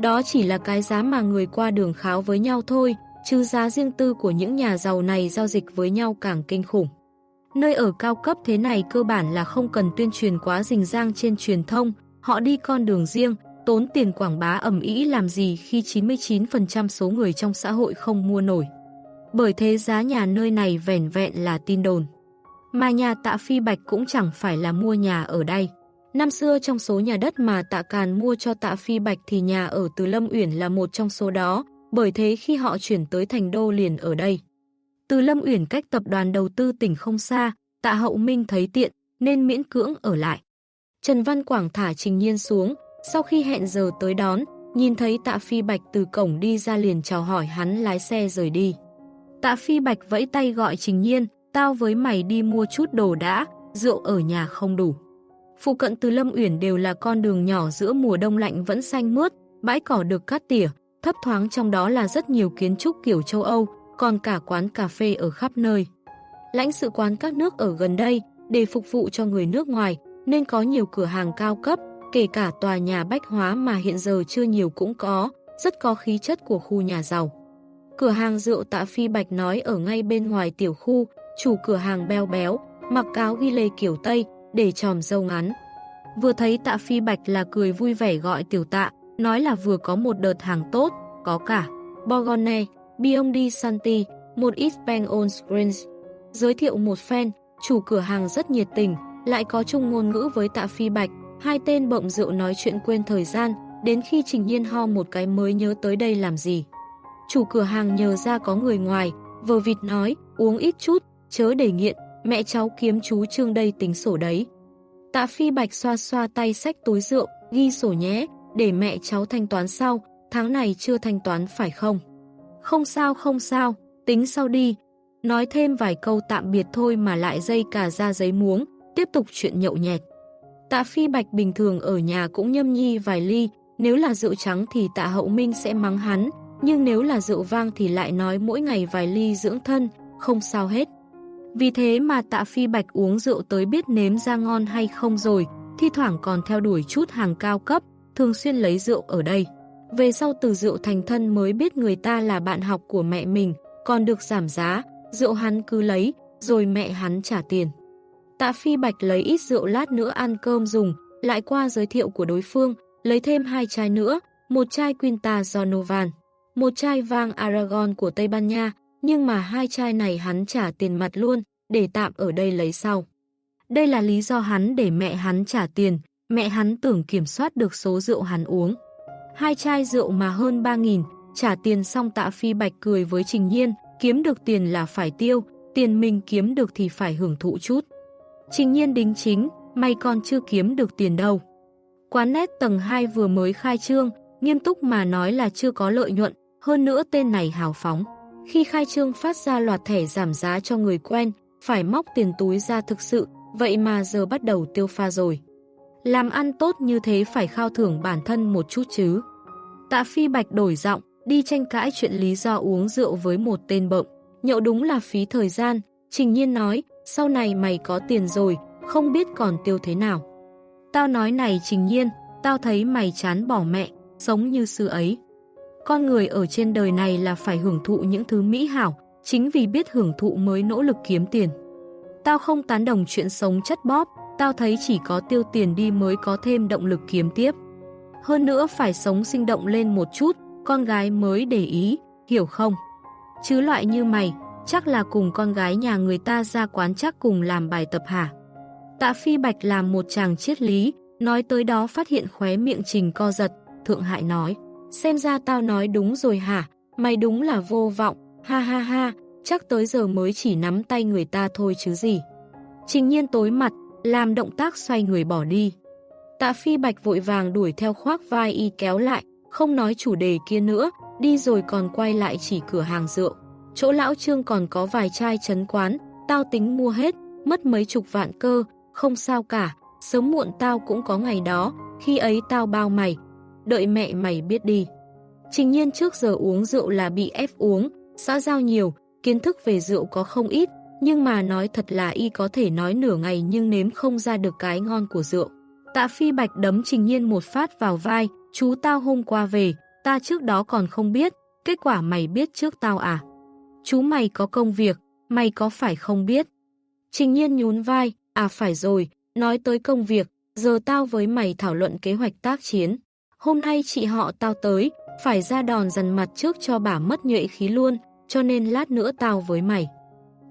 Đó chỉ là cái giá mà người qua đường kháo với nhau thôi, chứ giá riêng tư của những nhà giàu này giao dịch với nhau càng kinh khủng. Nơi ở cao cấp thế này cơ bản là không cần tuyên truyền quá rình rang trên truyền thông, họ đi con đường riêng, tốn tiền quảng bá ẩm ý làm gì khi 99% số người trong xã hội không mua nổi. Bởi thế giá nhà nơi này vẻn vẹn là tin đồn. Mà nhà tạ Phi Bạch cũng chẳng phải là mua nhà ở đây. Năm xưa trong số nhà đất mà tạ Càn mua cho tạ Phi Bạch thì nhà ở Từ Lâm Uyển là một trong số đó, bởi thế khi họ chuyển tới thành đô liền ở đây. Từ Lâm Uyển cách tập đoàn đầu tư tỉnh không xa, tạ Hậu Minh thấy tiện nên miễn cưỡng ở lại. Trần Văn Quảng thả Trình Nhiên xuống, sau khi hẹn giờ tới đón, nhìn thấy tạ Phi Bạch từ cổng đi ra liền chào hỏi hắn lái xe rời đi. Tạ Phi Bạch vẫy tay gọi Trình Nhiên, tao với mày đi mua chút đồ đã, rượu ở nhà không đủ. Phụ cận từ Lâm Uyển đều là con đường nhỏ giữa mùa đông lạnh vẫn xanh mướt, bãi cỏ được cắt tỉa, thấp thoáng trong đó là rất nhiều kiến trúc kiểu châu Âu, còn cả quán cà phê ở khắp nơi. Lãnh sự quán các nước ở gần đây, để phục vụ cho người nước ngoài, nên có nhiều cửa hàng cao cấp, kể cả tòa nhà bách hóa mà hiện giờ chưa nhiều cũng có, rất có khí chất của khu nhà giàu. Cửa hàng rượu tạ phi bạch nói ở ngay bên ngoài tiểu khu, chủ cửa hàng beo béo, mặc áo ghi lê kiểu Tây, để tròm dâu ngắn. Vừa thấy tạ phi bạch là cười vui vẻ gọi tiểu tạ, nói là vừa có một đợt hàng tốt, có cả Borgone, Biondi Santi, một ít Bang on Screens. Giới thiệu một fan, chủ cửa hàng rất nhiệt tình, lại có chung ngôn ngữ với tạ phi bạch, hai tên bộng rượu nói chuyện quên thời gian, đến khi Trình Nhiên ho một cái mới nhớ tới đây làm gì. Chủ cửa hàng nhờ ra có người ngoài, vờ vịt nói, uống ít chút, chớ để nghiện, mẹ cháu kiếm chú Trương đây tính sổ đấy. Tạ Phi Bạch xoa xoa tay sách túi rượu, ghi sổ nhé, để mẹ cháu thanh toán sau, tháng này chưa thanh toán phải không? Không sao không sao, tính sau đi. Nói thêm vài câu tạm biệt thôi mà lại dây cả ra giấy muống, tiếp tục chuyện nhậu nhẹt. Tạ Phi Bạch bình thường ở nhà cũng nhâm nhi vài ly, nếu là rượu trắng thì tạ hậu minh sẽ mắng hắn, nhưng nếu là rượu vang thì lại nói mỗi ngày vài ly dưỡng thân, không sao hết. Vì thế mà tạ Phi Bạch uống rượu tới biết nếm ra ngon hay không rồi, thi thoảng còn theo đuổi chút hàng cao cấp, thường xuyên lấy rượu ở đây. Về sau từ rượu thành thân mới biết người ta là bạn học của mẹ mình, còn được giảm giá, rượu hắn cứ lấy, rồi mẹ hắn trả tiền. Tạ Phi Bạch lấy ít rượu lát nữa ăn cơm dùng, lại qua giới thiệu của đối phương, lấy thêm hai chai nữa, một chai Quinta Donovan, một chai vang Aragon của Tây Ban Nha, nhưng mà hai chai này hắn trả tiền mặt luôn, để tạm ở đây lấy sau. Đây là lý do hắn để mẹ hắn trả tiền, mẹ hắn tưởng kiểm soát được số rượu hắn uống. Hai chai rượu mà hơn 3.000, trả tiền xong tạ phi bạch cười với Trình Nhiên, kiếm được tiền là phải tiêu, tiền mình kiếm được thì phải hưởng thụ chút. Trình Nhiên đính chính, may còn chưa kiếm được tiền đâu. Quán nét tầng 2 vừa mới khai trương, nghiêm túc mà nói là chưa có lợi nhuận, hơn nữa tên này hào phóng. Khi khai trương phát ra loạt thẻ giảm giá cho người quen, phải móc tiền túi ra thực sự, vậy mà giờ bắt đầu tiêu pha rồi. Làm ăn tốt như thế phải khao thưởng bản thân một chút chứ. Tạ Phi Bạch đổi giọng, đi tranh cãi chuyện lý do uống rượu với một tên bợm. Nhậu đúng là phí thời gian, Trình Nhiên nói, sau này mày có tiền rồi, không biết còn tiêu thế nào. Tao nói này Trình Nhiên, tao thấy mày chán bỏ mẹ, sống như xưa ấy. Con người ở trên đời này là phải hưởng thụ những thứ mỹ hảo, chính vì biết hưởng thụ mới nỗ lực kiếm tiền. Tao không tán đồng chuyện sống chất bóp, tao thấy chỉ có tiêu tiền đi mới có thêm động lực kiếm tiếp. Hơn nữa phải sống sinh động lên một chút, con gái mới để ý, hiểu không? Chứ loại như mày, chắc là cùng con gái nhà người ta ra quán chắc cùng làm bài tập hả? Tạ Phi Bạch làm một chàng triết lý, nói tới đó phát hiện khóe miệng trình co giật, Thượng Hại nói, xem ra tao nói đúng rồi hả, mày đúng là vô vọng, ha ha ha, chắc tới giờ mới chỉ nắm tay người ta thôi chứ gì. Trình nhiên tối mặt, làm động tác xoay người bỏ đi. Tạ Phi Bạch vội vàng đuổi theo khoác vai y kéo lại, không nói chủ đề kia nữa, đi rồi còn quay lại chỉ cửa hàng rượu. Chỗ lão trương còn có vài chai chấn quán, tao tính mua hết, mất mấy chục vạn cơ, không sao cả, sớm muộn tao cũng có ngày đó, khi ấy tao bao mày, đợi mẹ mày biết đi. Trình nhiên trước giờ uống rượu là bị ép uống, xã giao nhiều, kiến thức về rượu có không ít, nhưng mà nói thật là y có thể nói nửa ngày nhưng nếm không ra được cái ngon của rượu. Tạ Phi Bạch đấm Trình Nhiên một phát vào vai, chú tao hôm qua về, ta trước đó còn không biết, kết quả mày biết trước tao à? Chú mày có công việc, mày có phải không biết? Trình Nhiên nhún vai, à phải rồi, nói tới công việc, giờ tao với mày thảo luận kế hoạch tác chiến. Hôm nay chị họ tao tới, phải ra đòn dần mặt trước cho bà mất nhuệ khí luôn, cho nên lát nữa tao với mày.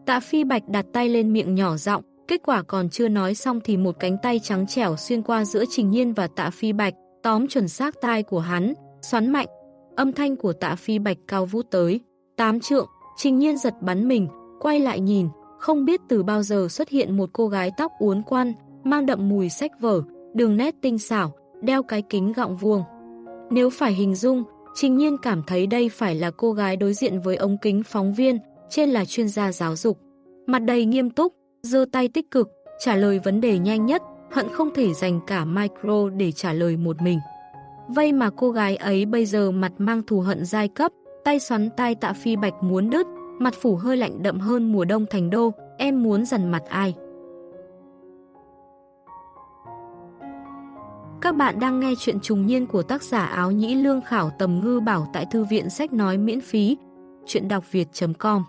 Tạ Phi Bạch đặt tay lên miệng nhỏ giọng, kết quả còn chưa nói xong thì một cánh tay trắng trẻo xuyên qua giữa Trình Nhiên và Tạ Phi Bạch, tóm chuẩn xác tai của hắn, xoắn mạnh. Âm thanh của Tạ Phi Bạch cao vút tới, tám trượng, Trình Nhiên giật bắn mình, quay lại nhìn, không biết từ bao giờ xuất hiện một cô gái tóc uốn quan, mang đậm mùi sách vở, đường nét tinh xảo, đeo cái kính gọng vuông. Nếu phải hình dung, Trình Nhiên cảm thấy đây phải là cô gái đối diện với ống kính phóng viên, trên là chuyên gia giáo dục. Mặt đầy nghiêm túc, giơ tay tích cực, trả lời vấn đề nhanh nhất, hận không thể dành cả micro để trả lời một mình. Vậy mà cô gái ấy bây giờ mặt mang thù hận giai cấp, tay xoắn tay tạ phi bạch muốn đứt, mặt phủ hơi lạnh đậm hơn mùa đông thành đô, em muốn dằn mặt ai. Các bạn đang nghe chuyện trùng niên của tác giả áo nhĩ lương khảo tầm ngư bảo tại thư viện sách nói miễn phí, chuyện đọc việt.com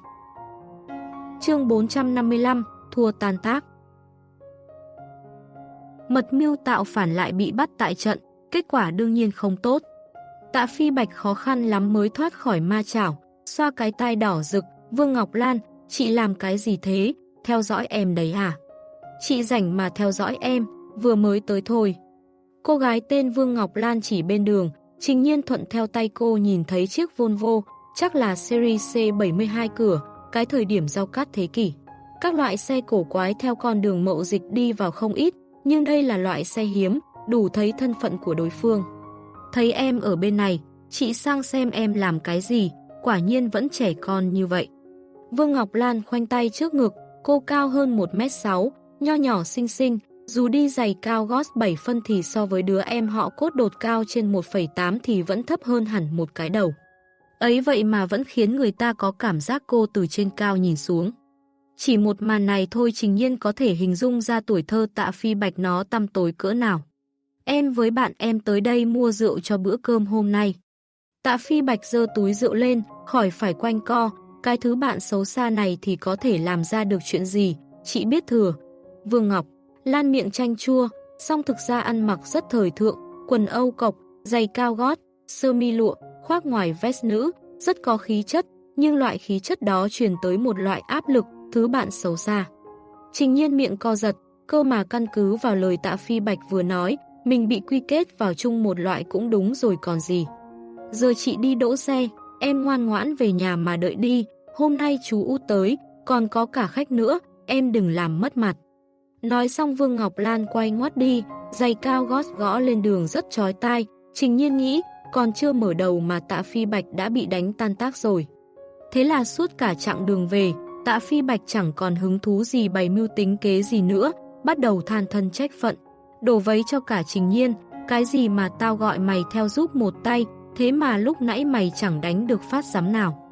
Chương 455, Thua tan tác Mật mưu tạo phản lại bị bắt tại trận, kết quả đương nhiên không tốt. Tạ Phi Bạch khó khăn lắm mới thoát khỏi ma chảo, xoa cái tai đỏ rực, Vương Ngọc Lan, chị làm cái gì thế, theo dõi em đấy à? Chị rảnh mà theo dõi em, vừa mới tới thôi. Cô gái tên Vương Ngọc Lan chỉ bên đường, trình nhiên thuận theo tay cô nhìn thấy chiếc Volvo, chắc là series C72 cửa, cái thời điểm giao cắt thế kỷ. Các loại xe cổ quái theo con đường mậu dịch đi vào không ít, nhưng đây là loại xe hiếm, đủ thấy thân phận của đối phương. Thấy em ở bên này, chị sang xem em làm cái gì, quả nhiên vẫn trẻ con như vậy. Vương Ngọc Lan khoanh tay trước ngực, cô cao hơn 1m6, nho nhỏ xinh xinh, dù đi giày cao gót 7 phân thì so với đứa em họ cốt đột cao trên 1,8 thì vẫn thấp hơn hẳn một cái đầu. Ấy vậy mà vẫn khiến người ta có cảm giác cô từ trên cao nhìn xuống. Chỉ một màn này thôi trình nhiên có thể hình dung ra tuổi thơ tạ phi bạch nó tăm tối cỡ nào. Em với bạn em tới đây mua rượu cho bữa cơm hôm nay. Tạ phi bạch dơ túi rượu lên, khỏi phải quanh co, cái thứ bạn xấu xa này thì có thể làm ra được chuyện gì, chị biết thừa. Vương Ngọc, lan miệng chanh chua, song thực ra ăn mặc rất thời thượng, quần âu cộc, giày cao gót, sơ mi lụa, khoác ngoài vest nữ, rất có khí chất, nhưng loại khí chất đó truyền tới một loại áp lực, thứ bạn xấu xa. Trình nhiên miệng co giật, cơ mà căn cứ vào lời tạ phi bạch vừa nói, mình bị quy kết vào chung một loại cũng đúng rồi còn gì. Giờ chị đi đỗ xe, em ngoan ngoãn về nhà mà đợi đi, hôm nay chú út tới, còn có cả khách nữa, em đừng làm mất mặt. Nói xong Vương Ngọc Lan quay ngoắt đi, giày cao gót gõ lên đường rất chói tai, trình nhiên nghĩ, còn chưa mở đầu mà tạ phi bạch đã bị đánh tan tác rồi. Thế là suốt cả chặng đường về, tạ phi bạch chẳng còn hứng thú gì bày mưu tính kế gì nữa, bắt đầu than thân trách phận. Đổ vấy cho cả trình nhiên, cái gì mà tao gọi mày theo giúp một tay, thế mà lúc nãy mày chẳng đánh được phát giám nào.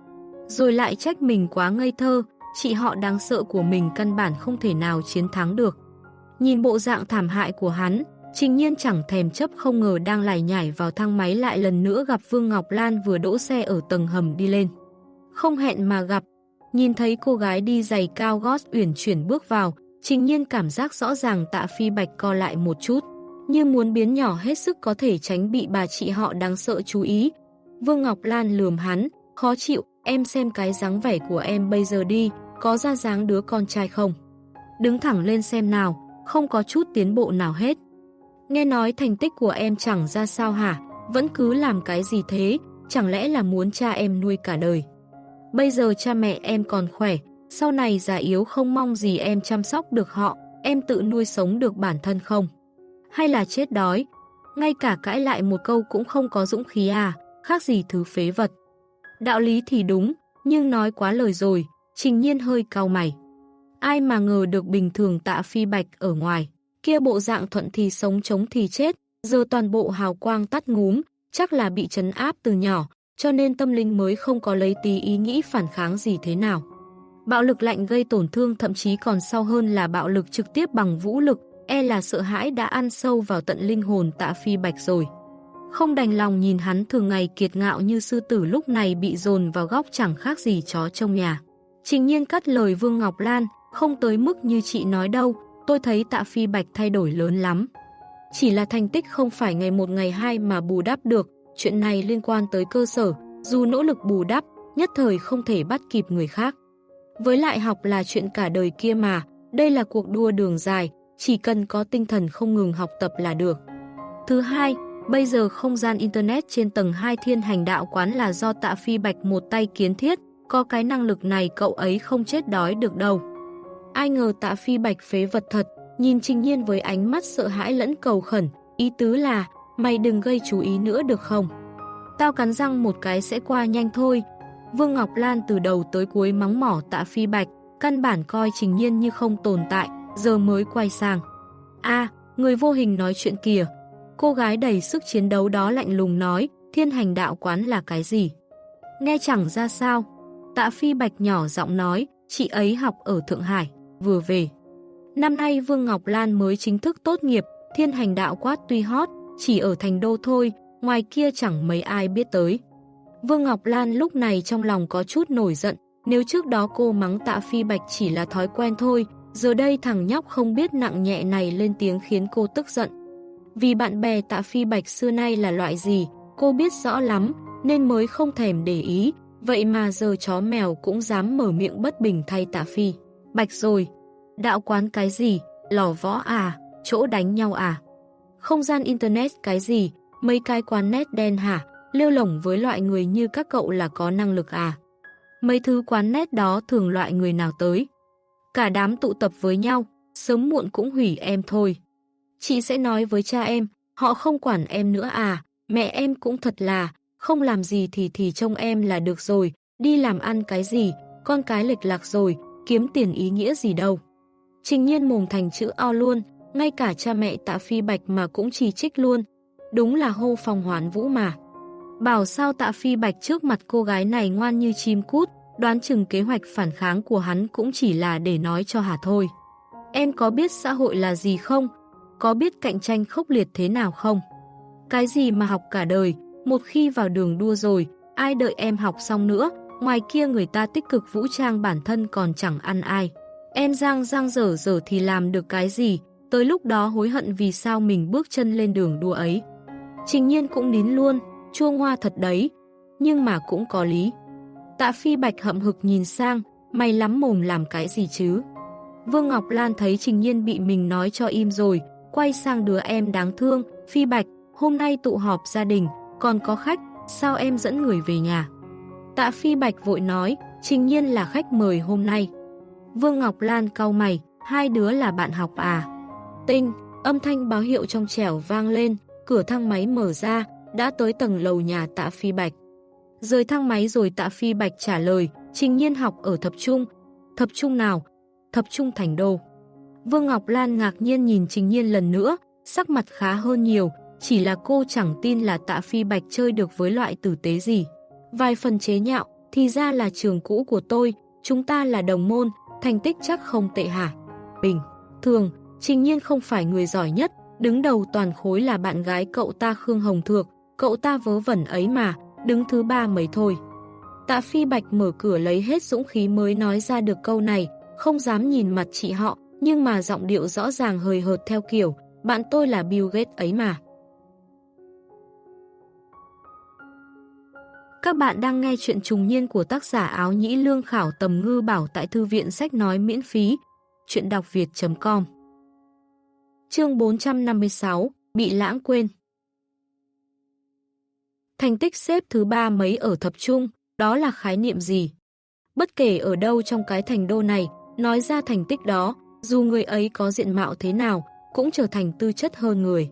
Rồi lại trách mình quá ngây thơ, chị họ đáng sợ của mình căn bản không thể nào chiến thắng được. Nhìn bộ dạng thảm hại của hắn, Trình nhiên chẳng thèm chấp không ngờ đang lải nhảy vào thang máy lại lần nữa gặp Vương Ngọc Lan vừa đỗ xe ở tầng hầm đi lên. Không hẹn mà gặp, nhìn thấy cô gái đi giày cao gót uyển chuyển bước vào, trình nhiên cảm giác rõ ràng tạ phi bạch co lại một chút, như muốn biến nhỏ hết sức có thể tránh bị bà chị họ đáng sợ chú ý. Vương Ngọc Lan lườm hắn, khó chịu, em xem cái dáng vẻ của em bây giờ đi, có ra dáng đứa con trai không? Đứng thẳng lên xem nào, không có chút tiến bộ nào hết. Nghe nói thành tích của em chẳng ra sao hả? Vẫn cứ làm cái gì thế? Chẳng lẽ là muốn cha em nuôi cả đời? Bây giờ cha mẹ em còn khỏe, sau này già yếu không mong gì em chăm sóc được họ, em tự nuôi sống được bản thân không? Hay là chết đói? Ngay cả cãi lại một câu cũng không có dũng khí à, khác gì thứ phế vật. Đạo lý thì đúng, nhưng nói quá lời rồi, trình nhiên hơi cao mày. Ai mà ngờ được bình thường tạ phi bạch ở ngoài kia bộ dạng thuận thì sống chống thì chết, giờ toàn bộ hào quang tắt ngúm, chắc là bị chấn áp từ nhỏ, cho nên tâm linh mới không có lấy tí ý nghĩ phản kháng gì thế nào. Bạo lực lạnh gây tổn thương thậm chí còn sau hơn là bạo lực trực tiếp bằng vũ lực, e là sợ hãi đã ăn sâu vào tận linh hồn tạ phi bạch rồi. Không đành lòng nhìn hắn thường ngày kiệt ngạo như sư tử lúc này bị dồn vào góc chẳng khác gì chó trong nhà. Trình nhiên cắt lời Vương Ngọc Lan, không tới mức như chị nói đâu, tôi thấy tạ phi bạch thay đổi lớn lắm. Chỉ là thành tích không phải ngày một ngày hai mà bù đắp được, chuyện này liên quan tới cơ sở, dù nỗ lực bù đắp, nhất thời không thể bắt kịp người khác. Với lại học là chuyện cả đời kia mà, đây là cuộc đua đường dài, chỉ cần có tinh thần không ngừng học tập là được. Thứ hai, bây giờ không gian Internet trên tầng 2 thiên hành đạo quán là do tạ phi bạch một tay kiến thiết, có cái năng lực này cậu ấy không chết đói được đâu. Ai ngờ tạ phi bạch phế vật thật, nhìn trình nhiên với ánh mắt sợ hãi lẫn cầu khẩn, ý tứ là, mày đừng gây chú ý nữa được không? Tao cắn răng một cái sẽ qua nhanh thôi. Vương Ngọc Lan từ đầu tới cuối mắng mỏ tạ phi bạch, căn bản coi trình nhiên như không tồn tại, giờ mới quay sang. a người vô hình nói chuyện kìa. Cô gái đầy sức chiến đấu đó lạnh lùng nói, thiên hành đạo quán là cái gì? Nghe chẳng ra sao. Tạ phi bạch nhỏ giọng nói, chị ấy học ở Thượng Hải vừa về. Năm nay Vương Ngọc Lan mới chính thức tốt nghiệp, thiên hành đạo quát tuy hot, chỉ ở thành đô thôi, ngoài kia chẳng mấy ai biết tới. Vương Ngọc Lan lúc này trong lòng có chút nổi giận, nếu trước đó cô mắng tạ phi bạch chỉ là thói quen thôi, giờ đây thằng nhóc không biết nặng nhẹ này lên tiếng khiến cô tức giận. Vì bạn bè tạ phi bạch xưa nay là loại gì, cô biết rõ lắm, nên mới không thèm để ý, vậy mà giờ chó mèo cũng dám mở miệng bất bình thay tạ phi. Bạch rồi. Đạo quán cái gì? Lò võ à? Chỗ đánh nhau à? Không gian internet cái gì? Mấy cái quán nét đen hả? Lêu lỏng với loại người như các cậu là có năng lực à? Mấy thứ quán nét đó thường loại người nào tới? Cả đám tụ tập với nhau, sớm muộn cũng hủy em thôi. Chị sẽ nói với cha em, họ không quản em nữa à? Mẹ em cũng thật là, không làm gì thì thì trông em là được rồi, đi làm ăn cái gì, con cái lệch lạc rồi, kiếm tiền ý nghĩa gì đâu. Trình nhiên mồm thành chữ O luôn, ngay cả cha mẹ tạ phi bạch mà cũng chỉ trích luôn. Đúng là hô phòng hoán vũ mà. Bảo sao tạ phi bạch trước mặt cô gái này ngoan như chim cút, đoán chừng kế hoạch phản kháng của hắn cũng chỉ là để nói cho Hà thôi. Em có biết xã hội là gì không? Có biết cạnh tranh khốc liệt thế nào không? Cái gì mà học cả đời, một khi vào đường đua rồi, ai đợi em học xong nữa, Ngoài kia người ta tích cực vũ trang bản thân còn chẳng ăn ai. Em giang giang dở dở thì làm được cái gì, tới lúc đó hối hận vì sao mình bước chân lên đường đua ấy. Trình nhiên cũng nín luôn, chuông hoa thật đấy, nhưng mà cũng có lý. Tạ Phi Bạch hậm hực nhìn sang, mày lắm mồm làm cái gì chứ? Vương Ngọc Lan thấy Trình Nhiên bị mình nói cho im rồi, quay sang đứa em đáng thương, Phi Bạch, hôm nay tụ họp gia đình, còn có khách, sao em dẫn người về nhà? Tạ Phi Bạch vội nói, Trình Nhiên là khách mời hôm nay. Vương Ngọc Lan cau mày, hai đứa là bạn học à? Tinh, âm thanh báo hiệu trong trẻo vang lên, cửa thang máy mở ra, đã tới tầng lầu nhà tạ Phi Bạch. Rời thang máy rồi tạ Phi Bạch trả lời, trình nhiên học ở thập trung. Thập trung nào? Thập trung thành đô. Vương Ngọc Lan ngạc nhiên nhìn trình nhiên lần nữa, sắc mặt khá hơn nhiều, chỉ là cô chẳng tin là tạ Phi Bạch chơi được với loại tử tế gì. Vài phần chế nhạo, thì ra là trường cũ của tôi, chúng ta là đồng môn, thành tích chắc không tệ hả? Bình, thường, trình nhiên không phải người giỏi nhất, đứng đầu toàn khối là bạn gái cậu ta Khương Hồng Thược, cậu ta vớ vẩn ấy mà, đứng thứ ba mấy thôi. Tạ Phi Bạch mở cửa lấy hết dũng khí mới nói ra được câu này, không dám nhìn mặt chị họ, nhưng mà giọng điệu rõ ràng hời hợt theo kiểu, bạn tôi là Bill Gates ấy mà. Các bạn đang nghe chuyện trùng niên của tác giả áo nhĩ lương khảo tầm ngư bảo tại thư viện sách nói miễn phí, chuyện đọc việt.com Chương 456, Bị lãng quên Thành tích xếp thứ ba mấy ở thập trung, đó là khái niệm gì? Bất kể ở đâu trong cái thành đô này, nói ra thành tích đó, dù người ấy có diện mạo thế nào, cũng trở thành tư chất hơn người.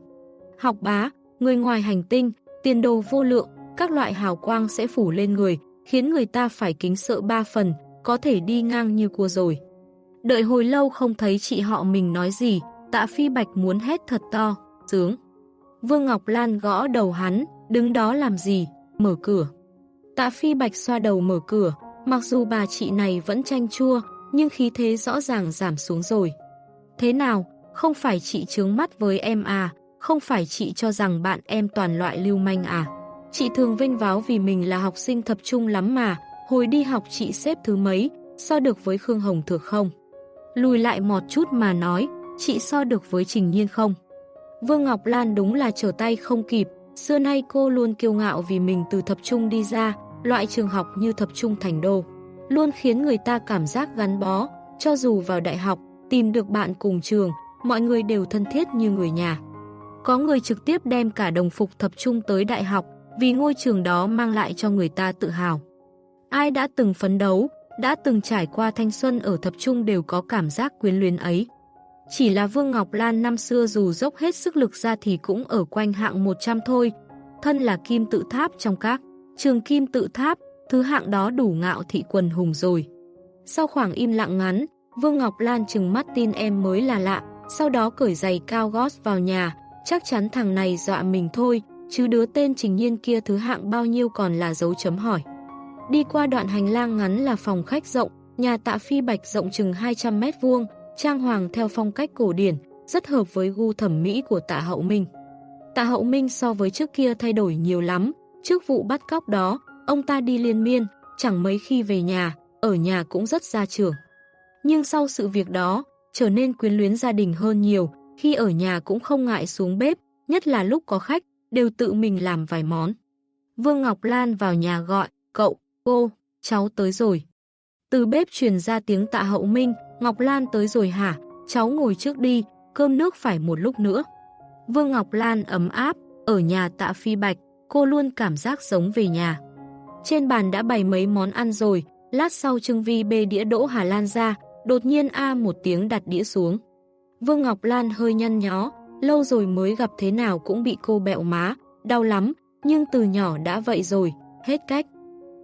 Học bá, người ngoài hành tinh, tiền đồ vô lượng, các loại hào quang sẽ phủ lên người, khiến người ta phải kính sợ ba phần, có thể đi ngang như cua rồi. Đợi hồi lâu không thấy chị họ mình nói gì, tạ phi bạch muốn hét thật to, sướng. Vương Ngọc Lan gõ đầu hắn, đứng đó làm gì, mở cửa. Tạ phi bạch xoa đầu mở cửa, mặc dù bà chị này vẫn tranh chua, nhưng khí thế rõ ràng giảm xuống rồi. Thế nào, không phải chị trướng mắt với em à, không phải chị cho rằng bạn em toàn loại lưu manh à. Chị thường vinh váo vì mình là học sinh thập trung lắm mà, hồi đi học chị xếp thứ mấy, so được với Khương Hồng Thược không? Lùi lại một chút mà nói, chị so được với Trình Nhiên không? Vương Ngọc Lan đúng là trở tay không kịp, xưa nay cô luôn kiêu ngạo vì mình từ thập trung đi ra, loại trường học như thập trung thành đô. Luôn khiến người ta cảm giác gắn bó, cho dù vào đại học, tìm được bạn cùng trường, mọi người đều thân thiết như người nhà. Có người trực tiếp đem cả đồng phục thập trung tới đại học, vì ngôi trường đó mang lại cho người ta tự hào. Ai đã từng phấn đấu, đã từng trải qua thanh xuân ở thập trung đều có cảm giác quyến luyến ấy. Chỉ là Vương Ngọc Lan năm xưa dù dốc hết sức lực ra thì cũng ở quanh hạng 100 thôi, thân là kim tự tháp trong các trường kim tự tháp, thứ hạng đó đủ ngạo thị quần hùng rồi. Sau khoảng im lặng ngắn, Vương Ngọc Lan chừng mắt tin em mới là lạ, sau đó cởi giày cao gót vào nhà, chắc chắn thằng này dọa mình thôi, chứ đứa tên trình nhiên kia thứ hạng bao nhiêu còn là dấu chấm hỏi. Đi qua đoạn hành lang ngắn là phòng khách rộng, nhà tạ phi bạch rộng chừng 200 mét vuông, trang hoàng theo phong cách cổ điển, rất hợp với gu thẩm mỹ của tạ hậu minh. Tạ hậu minh so với trước kia thay đổi nhiều lắm, trước vụ bắt cóc đó, ông ta đi liên miên, chẳng mấy khi về nhà, ở nhà cũng rất ra trưởng. Nhưng sau sự việc đó, trở nên quyến luyến gia đình hơn nhiều, khi ở nhà cũng không ngại xuống bếp, nhất là lúc có khách, đều tự mình làm vài món. Vương Ngọc Lan vào nhà gọi, cậu, cô, cháu tới rồi. Từ bếp truyền ra tiếng tạ hậu minh, Ngọc Lan tới rồi hả, cháu ngồi trước đi, cơm nước phải một lúc nữa. Vương Ngọc Lan ấm áp, ở nhà tạ phi bạch, cô luôn cảm giác giống về nhà. Trên bàn đã bày mấy món ăn rồi, lát sau Trương Vi bê đĩa đỗ Hà Lan ra, đột nhiên A một tiếng đặt đĩa xuống. Vương Ngọc Lan hơi nhăn nhó, lâu rồi mới gặp thế nào cũng bị cô bẹo má, đau lắm, nhưng từ nhỏ đã vậy rồi, hết cách.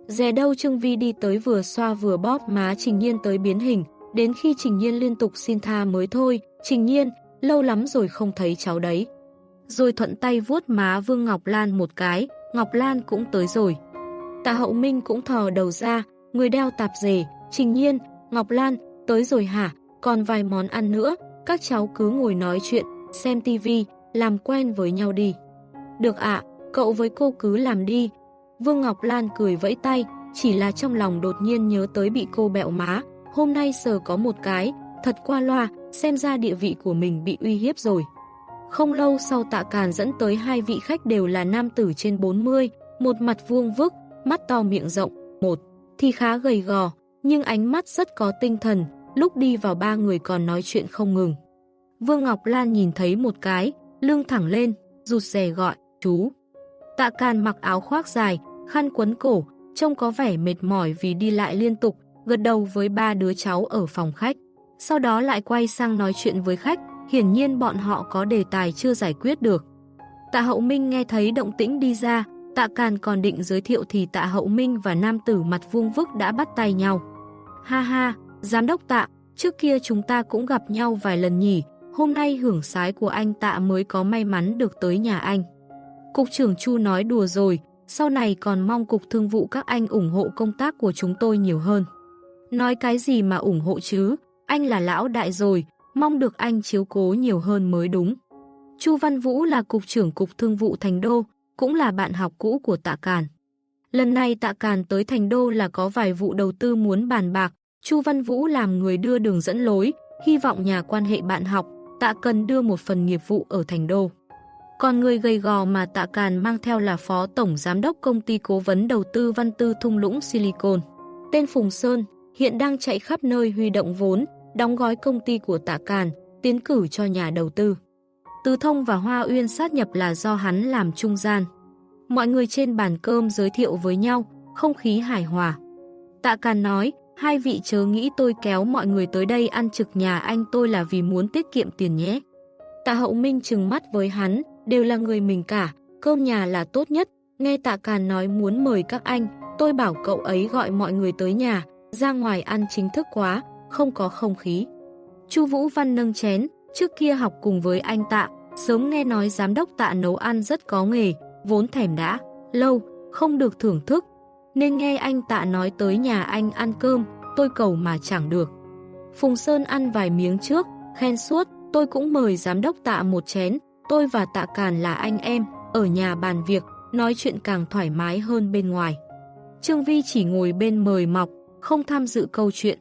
Dè đâu Trương Vi đi tới vừa xoa vừa bóp má Trình Nhiên tới biến hình, đến khi Trình Nhiên liên tục xin tha mới thôi, Trình Nhiên, lâu lắm rồi không thấy cháu đấy. Rồi thuận tay vuốt má Vương Ngọc Lan một cái, Ngọc Lan cũng tới rồi. Tạ Hậu Minh cũng thò đầu ra, người đeo tạp dề, Trình Nhiên, Ngọc Lan, tới rồi hả, còn vài món ăn nữa, các cháu cứ ngồi nói chuyện, xem tivi, làm quen với nhau đi. Được ạ, cậu với cô cứ làm đi. Vương Ngọc Lan cười vẫy tay, chỉ là trong lòng đột nhiên nhớ tới bị cô bẹo má. Hôm nay sờ có một cái, thật qua loa, xem ra địa vị của mình bị uy hiếp rồi. Không lâu sau tạ càn dẫn tới hai vị khách đều là nam tử trên 40, một mặt vuông vức, mắt to miệng rộng, một thì khá gầy gò, nhưng ánh mắt rất có tinh thần, lúc đi vào ba người còn nói chuyện không ngừng. Vương Ngọc Lan nhìn thấy một cái, lưng thẳng lên, rụt rè gọi, chú. Tạ Càn mặc áo khoác dài, khăn quấn cổ, trông có vẻ mệt mỏi vì đi lại liên tục, gật đầu với ba đứa cháu ở phòng khách. Sau đó lại quay sang nói chuyện với khách, hiển nhiên bọn họ có đề tài chưa giải quyết được. Tạ Hậu Minh nghe thấy động tĩnh đi ra, Tạ Càn còn định giới thiệu thì Tạ Hậu Minh và nam tử mặt vuông vức đã bắt tay nhau. Ha ha, giám đốc Tạ, trước kia chúng ta cũng gặp nhau vài lần nhỉ, hôm nay hưởng sái của anh Tạ mới có may mắn được tới nhà anh. Cục trưởng Chu nói đùa rồi, sau này còn mong Cục Thương vụ các anh ủng hộ công tác của chúng tôi nhiều hơn. Nói cái gì mà ủng hộ chứ, anh là lão đại rồi, mong được anh chiếu cố nhiều hơn mới đúng. Chu Văn Vũ là Cục trưởng Cục Thương vụ Thành Đô, cũng là bạn học cũ của Tạ Càn. Lần này Tạ Càn tới Thành Đô là có vài vụ đầu tư muốn bàn bạc, Chu Văn Vũ làm người đưa đường dẫn lối, hy vọng nhà quan hệ bạn học, Tạ Cần đưa một phần nghiệp vụ ở Thành Đô. Còn người gầy gò mà Tạ Càn mang theo là Phó Tổng Giám đốc Công ty Cố vấn Đầu tư Văn Tư Thung Lũng Silicon. Tên Phùng Sơn, hiện đang chạy khắp nơi huy động vốn, đóng gói công ty của Tạ Càn, tiến cử cho nhà đầu tư. Từ Thông và Hoa Uyên sát nhập là do hắn làm trung gian. Mọi người trên bàn cơm giới thiệu với nhau, không khí hài hòa. Tạ Càn nói, hai vị chớ nghĩ tôi kéo mọi người tới đây ăn trực nhà anh tôi là vì muốn tiết kiệm tiền nhé. Tạ Hậu Minh trừng mắt với hắn, đều là người mình cả, cơm nhà là tốt nhất. Nghe Tạ Càn nói muốn mời các anh, tôi bảo cậu ấy gọi mọi người tới nhà, ra ngoài ăn chính thức quá, không có không khí. Chu Vũ Văn nâng chén, trước kia học cùng với anh Tạ, sớm nghe nói giám đốc Tạ nấu ăn rất có nghề, vốn thèm đã, lâu, không được thưởng thức. Nên nghe anh Tạ nói tới nhà anh ăn cơm, tôi cầu mà chẳng được. Phùng Sơn ăn vài miếng trước, khen suốt, tôi cũng mời giám đốc Tạ một chén, tôi và Tạ Càn là anh em, ở nhà bàn việc, nói chuyện càng thoải mái hơn bên ngoài. Trương Vi chỉ ngồi bên mời mọc, không tham dự câu chuyện.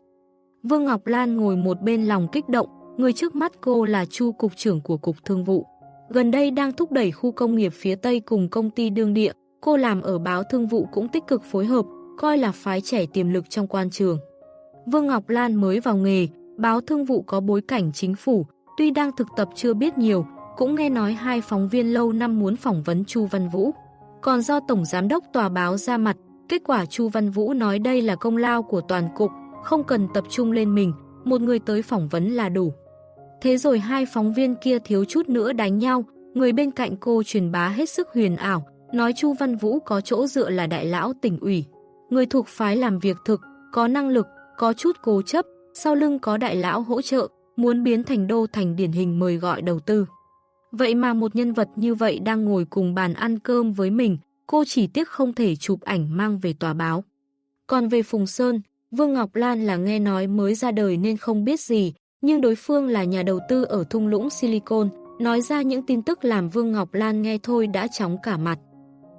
Vương Ngọc Lan ngồi một bên lòng kích động, người trước mắt cô là Chu Cục trưởng của Cục Thương vụ. Gần đây đang thúc đẩy khu công nghiệp phía Tây cùng công ty đương địa, cô làm ở báo thương vụ cũng tích cực phối hợp, coi là phái trẻ tiềm lực trong quan trường. Vương Ngọc Lan mới vào nghề, báo thương vụ có bối cảnh chính phủ, tuy đang thực tập chưa biết nhiều, cũng nghe nói hai phóng viên lâu năm muốn phỏng vấn Chu Văn Vũ. Còn do Tổng Giám đốc Tòa báo ra mặt, kết quả Chu Văn Vũ nói đây là công lao của toàn cục, không cần tập trung lên mình, một người tới phỏng vấn là đủ. Thế rồi hai phóng viên kia thiếu chút nữa đánh nhau, người bên cạnh cô truyền bá hết sức huyền ảo, nói Chu Văn Vũ có chỗ dựa là đại lão tỉnh ủy. Người thuộc phái làm việc thực, có năng lực, có chút cố chấp, sau lưng có đại lão hỗ trợ, muốn biến thành đô thành điển hình mời gọi đầu tư. Vậy mà một nhân vật như vậy đang ngồi cùng bàn ăn cơm với mình, cô chỉ tiếc không thể chụp ảnh mang về tòa báo. Còn về Phùng Sơn, Vương Ngọc Lan là nghe nói mới ra đời nên không biết gì, nhưng đối phương là nhà đầu tư ở thung lũng Silicon, nói ra những tin tức làm Vương Ngọc Lan nghe thôi đã chóng cả mặt.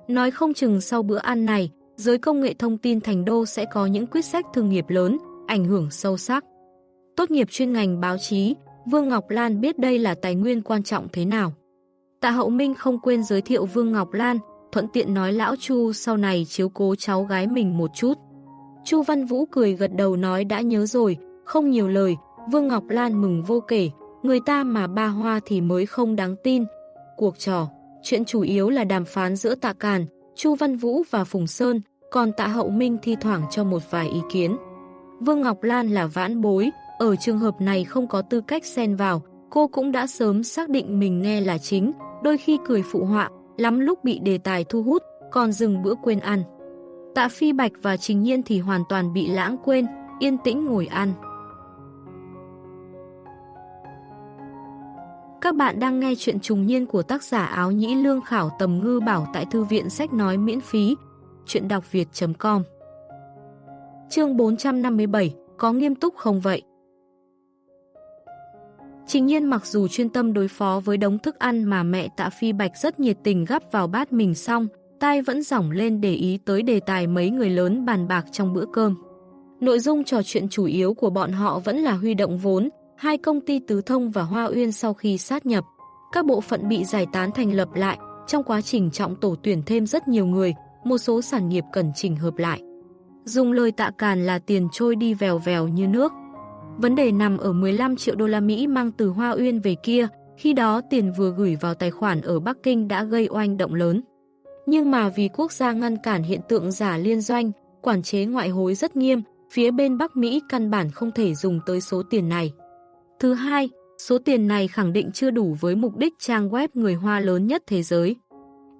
Nói không chừng sau bữa ăn này, giới công nghệ thông tin thành đô sẽ có những quyết sách thương nghiệp lớn, ảnh hưởng sâu sắc. Tốt nghiệp chuyên ngành báo chí, Vương Ngọc Lan biết đây là tài nguyên quan trọng thế nào. Tạ Hậu Minh không quên giới thiệu Vương Ngọc Lan, thuận tiện nói lão Chu sau này chiếu cố cháu gái mình một chút. Chu Văn Vũ cười gật đầu nói đã nhớ rồi, không nhiều lời, Vương Ngọc Lan mừng vô kể, người ta mà ba hoa thì mới không đáng tin. Cuộc trò, chuyện chủ yếu là đàm phán giữa Tạ Càn, Chu Văn Vũ và Phùng Sơn, còn Tạ Hậu Minh thi thoảng cho một vài ý kiến. Vương Ngọc Lan là vãn bối, ở trường hợp này không có tư cách xen vào, cô cũng đã sớm xác định mình nghe là chính, đôi khi cười phụ họa, lắm lúc bị đề tài thu hút, còn dừng bữa quên ăn. Tạ Phi Bạch và Trình Nhiên thì hoàn toàn bị lãng quên, yên tĩnh ngồi ăn. Các bạn đang nghe chuyện trùng niên của tác giả áo nhĩ lương khảo tầm ngư bảo tại thư viện sách nói miễn phí. Chuyện đọc việt.com Chương 457 Có nghiêm túc không vậy? Trình nhiên mặc dù chuyên tâm đối phó với đống thức ăn mà mẹ tạ phi bạch rất nhiệt tình gắp vào bát mình xong, tai vẫn rỏng lên để ý tới đề tài mấy người lớn bàn bạc trong bữa cơm. Nội dung trò chuyện chủ yếu của bọn họ vẫn là huy động vốn, hai công ty Tứ Thông và Hoa Uyên sau khi sát nhập. Các bộ phận bị giải tán thành lập lại, trong quá trình trọng tổ tuyển thêm rất nhiều người, một số sản nghiệp cần chỉnh hợp lại. Dùng lời tạ càn là tiền trôi đi vèo vèo như nước. Vấn đề nằm ở 15 triệu đô la Mỹ mang từ Hoa Uyên về kia, khi đó tiền vừa gửi vào tài khoản ở Bắc Kinh đã gây oanh động lớn. Nhưng mà vì quốc gia ngăn cản hiện tượng giả liên doanh, quản chế ngoại hối rất nghiêm, phía bên Bắc Mỹ căn bản không thể dùng tới số tiền này. Thứ hai, số tiền này khẳng định chưa đủ với mục đích trang web người Hoa lớn nhất thế giới.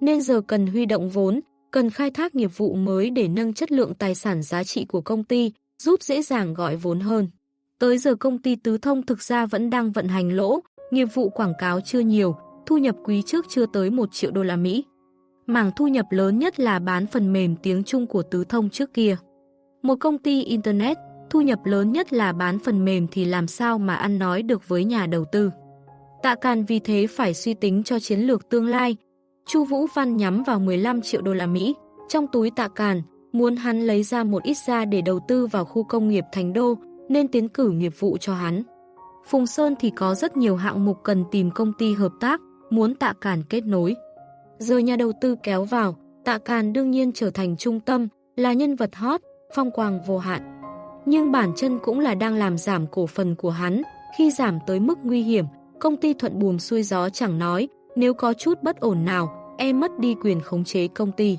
Nên giờ cần huy động vốn, cần khai thác nghiệp vụ mới để nâng chất lượng tài sản giá trị của công ty, giúp dễ dàng gọi vốn hơn. Tới giờ công ty Tứ Thông thực ra vẫn đang vận hành lỗ, nghiệp vụ quảng cáo chưa nhiều, thu nhập quý trước chưa tới 1 triệu đô la Mỹ. Mảng thu nhập lớn nhất là bán phần mềm tiếng Trung của Tứ Thông trước kia. Một công ty Internet, thu nhập lớn nhất là bán phần mềm thì làm sao mà ăn nói được với nhà đầu tư. Tạ Càn vì thế phải suy tính cho chiến lược tương lai. Chu Vũ Văn nhắm vào 15 triệu đô la Mỹ. Trong túi Tạ Càn, muốn hắn lấy ra một ít ra để đầu tư vào khu công nghiệp Thành Đô, nên tiến cử nghiệp vụ cho hắn. Phùng Sơn thì có rất nhiều hạng mục cần tìm công ty hợp tác, muốn Tạ Càn kết nối. Giờ nhà đầu tư kéo vào, Tạ Càn đương nhiên trở thành trung tâm, là nhân vật hot, phong quang vô hạn. Nhưng bản chân cũng là đang làm giảm cổ phần của hắn, khi giảm tới mức nguy hiểm, công ty thuận buồm xuôi gió chẳng nói, nếu có chút bất ổn nào, em mất đi quyền khống chế công ty.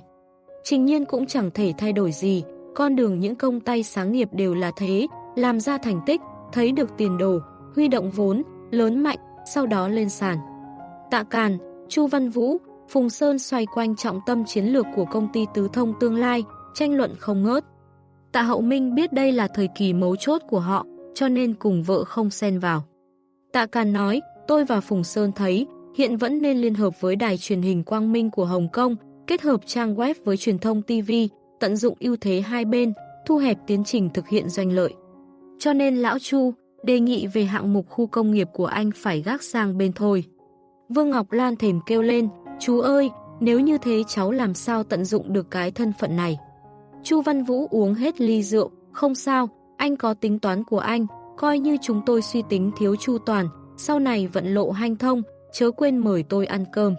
Trình nhiên cũng chẳng thể thay đổi gì, con đường những công tay sáng nghiệp đều là thế, làm ra thành tích, thấy được tiền đồ, huy động vốn, lớn mạnh, sau đó lên sàn. Tạ Càn, Chu Văn Vũ, Phùng Sơn xoay quanh trọng tâm chiến lược của công ty tứ thông tương lai, tranh luận không ngớt. Tạ Hậu Minh biết đây là thời kỳ mấu chốt của họ, cho nên cùng vợ không xen vào. Tạ Càn nói, tôi và Phùng Sơn thấy, hiện vẫn nên liên hợp với đài truyền hình Quang Minh của Hồng Kông, kết hợp trang web với truyền thông TV, tận dụng ưu thế hai bên, thu hẹp tiến trình thực hiện doanh lợi. Cho nên Lão Chu đề nghị về hạng mục khu công nghiệp của anh phải gác sang bên thôi. Vương Ngọc Lan thềm kêu lên, chú ơi, nếu như thế cháu làm sao tận dụng được cái thân phận này. Chu Văn Vũ uống hết ly rượu, không sao, anh có tính toán của anh, coi như chúng tôi suy tính thiếu chu toàn, sau này vận lộ hanh thông, chớ quên mời tôi ăn cơm.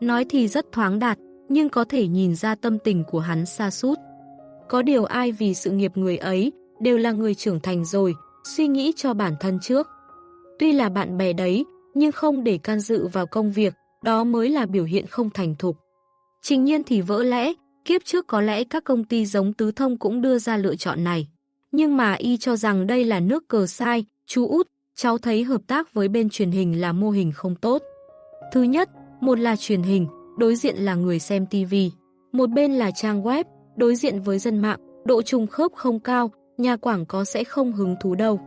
Nói thì rất thoáng đạt, nhưng có thể nhìn ra tâm tình của hắn xa sút Có điều ai vì sự nghiệp người ấy, đều là người trưởng thành rồi, suy nghĩ cho bản thân trước. Tuy là bạn bè đấy, nhưng không để can dự vào công việc, đó mới là biểu hiện không thành thục. Trình nhiên thì vỡ lẽ, kiếp trước có lẽ các công ty giống tứ thông cũng đưa ra lựa chọn này. Nhưng mà y cho rằng đây là nước cờ sai, chú út, cháu thấy hợp tác với bên truyền hình là mô hình không tốt. Thứ nhất, một là truyền hình, đối diện là người xem TV. Một bên là trang web, đối diện với dân mạng, độ trùng khớp không cao, nhà quảng có sẽ không hứng thú đâu.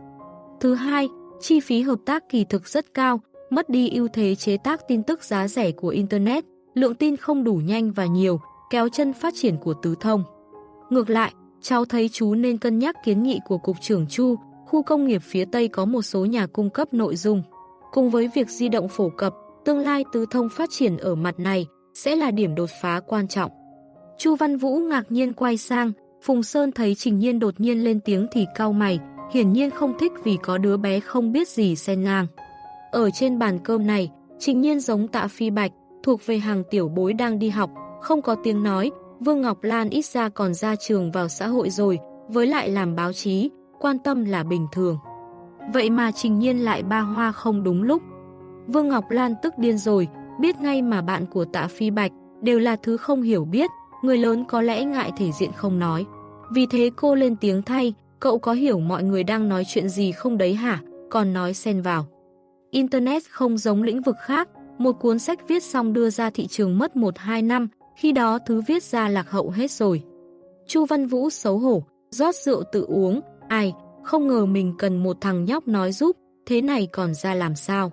Thứ hai, chi phí hợp tác kỳ thực rất cao, mất đi ưu thế chế tác tin tức giá rẻ của Internet, lượng tin không đủ nhanh và nhiều, kéo chân phát triển của tứ thông. Ngược lại, cháu thấy chú nên cân nhắc kiến nghị của Cục trưởng Chu, khu công nghiệp phía Tây có một số nhà cung cấp nội dung. Cùng với việc di động phổ cập, tương lai tứ thông phát triển ở mặt này sẽ là điểm đột phá quan trọng. Chu Văn Vũ ngạc nhiên quay sang, Phùng Sơn thấy Trình Nhiên đột nhiên lên tiếng thì cau mày, hiển nhiên không thích vì có đứa bé không biết gì xen ngang. Ở trên bàn cơm này, Trình Nhiên giống tạ phi bạch, thuộc về hàng tiểu bối đang đi học, không có tiếng nói, Vương Ngọc Lan ít ra còn ra trường vào xã hội rồi, với lại làm báo chí, quan tâm là bình thường. Vậy mà Trình Nhiên lại ba hoa không đúng lúc. Vương Ngọc Lan tức điên rồi, biết ngay mà bạn của tạ phi bạch đều là thứ không hiểu biết, người lớn có lẽ ngại thể diện không nói. Vì thế cô lên tiếng thay, cậu có hiểu mọi người đang nói chuyện gì không đấy hả, còn nói xen vào. Internet không giống lĩnh vực khác, một cuốn sách viết xong đưa ra thị trường mất 1-2 năm, khi đó thứ viết ra lạc hậu hết rồi. Chu Văn Vũ xấu hổ, rót rượu tự uống, ai, không ngờ mình cần một thằng nhóc nói giúp, thế này còn ra làm sao.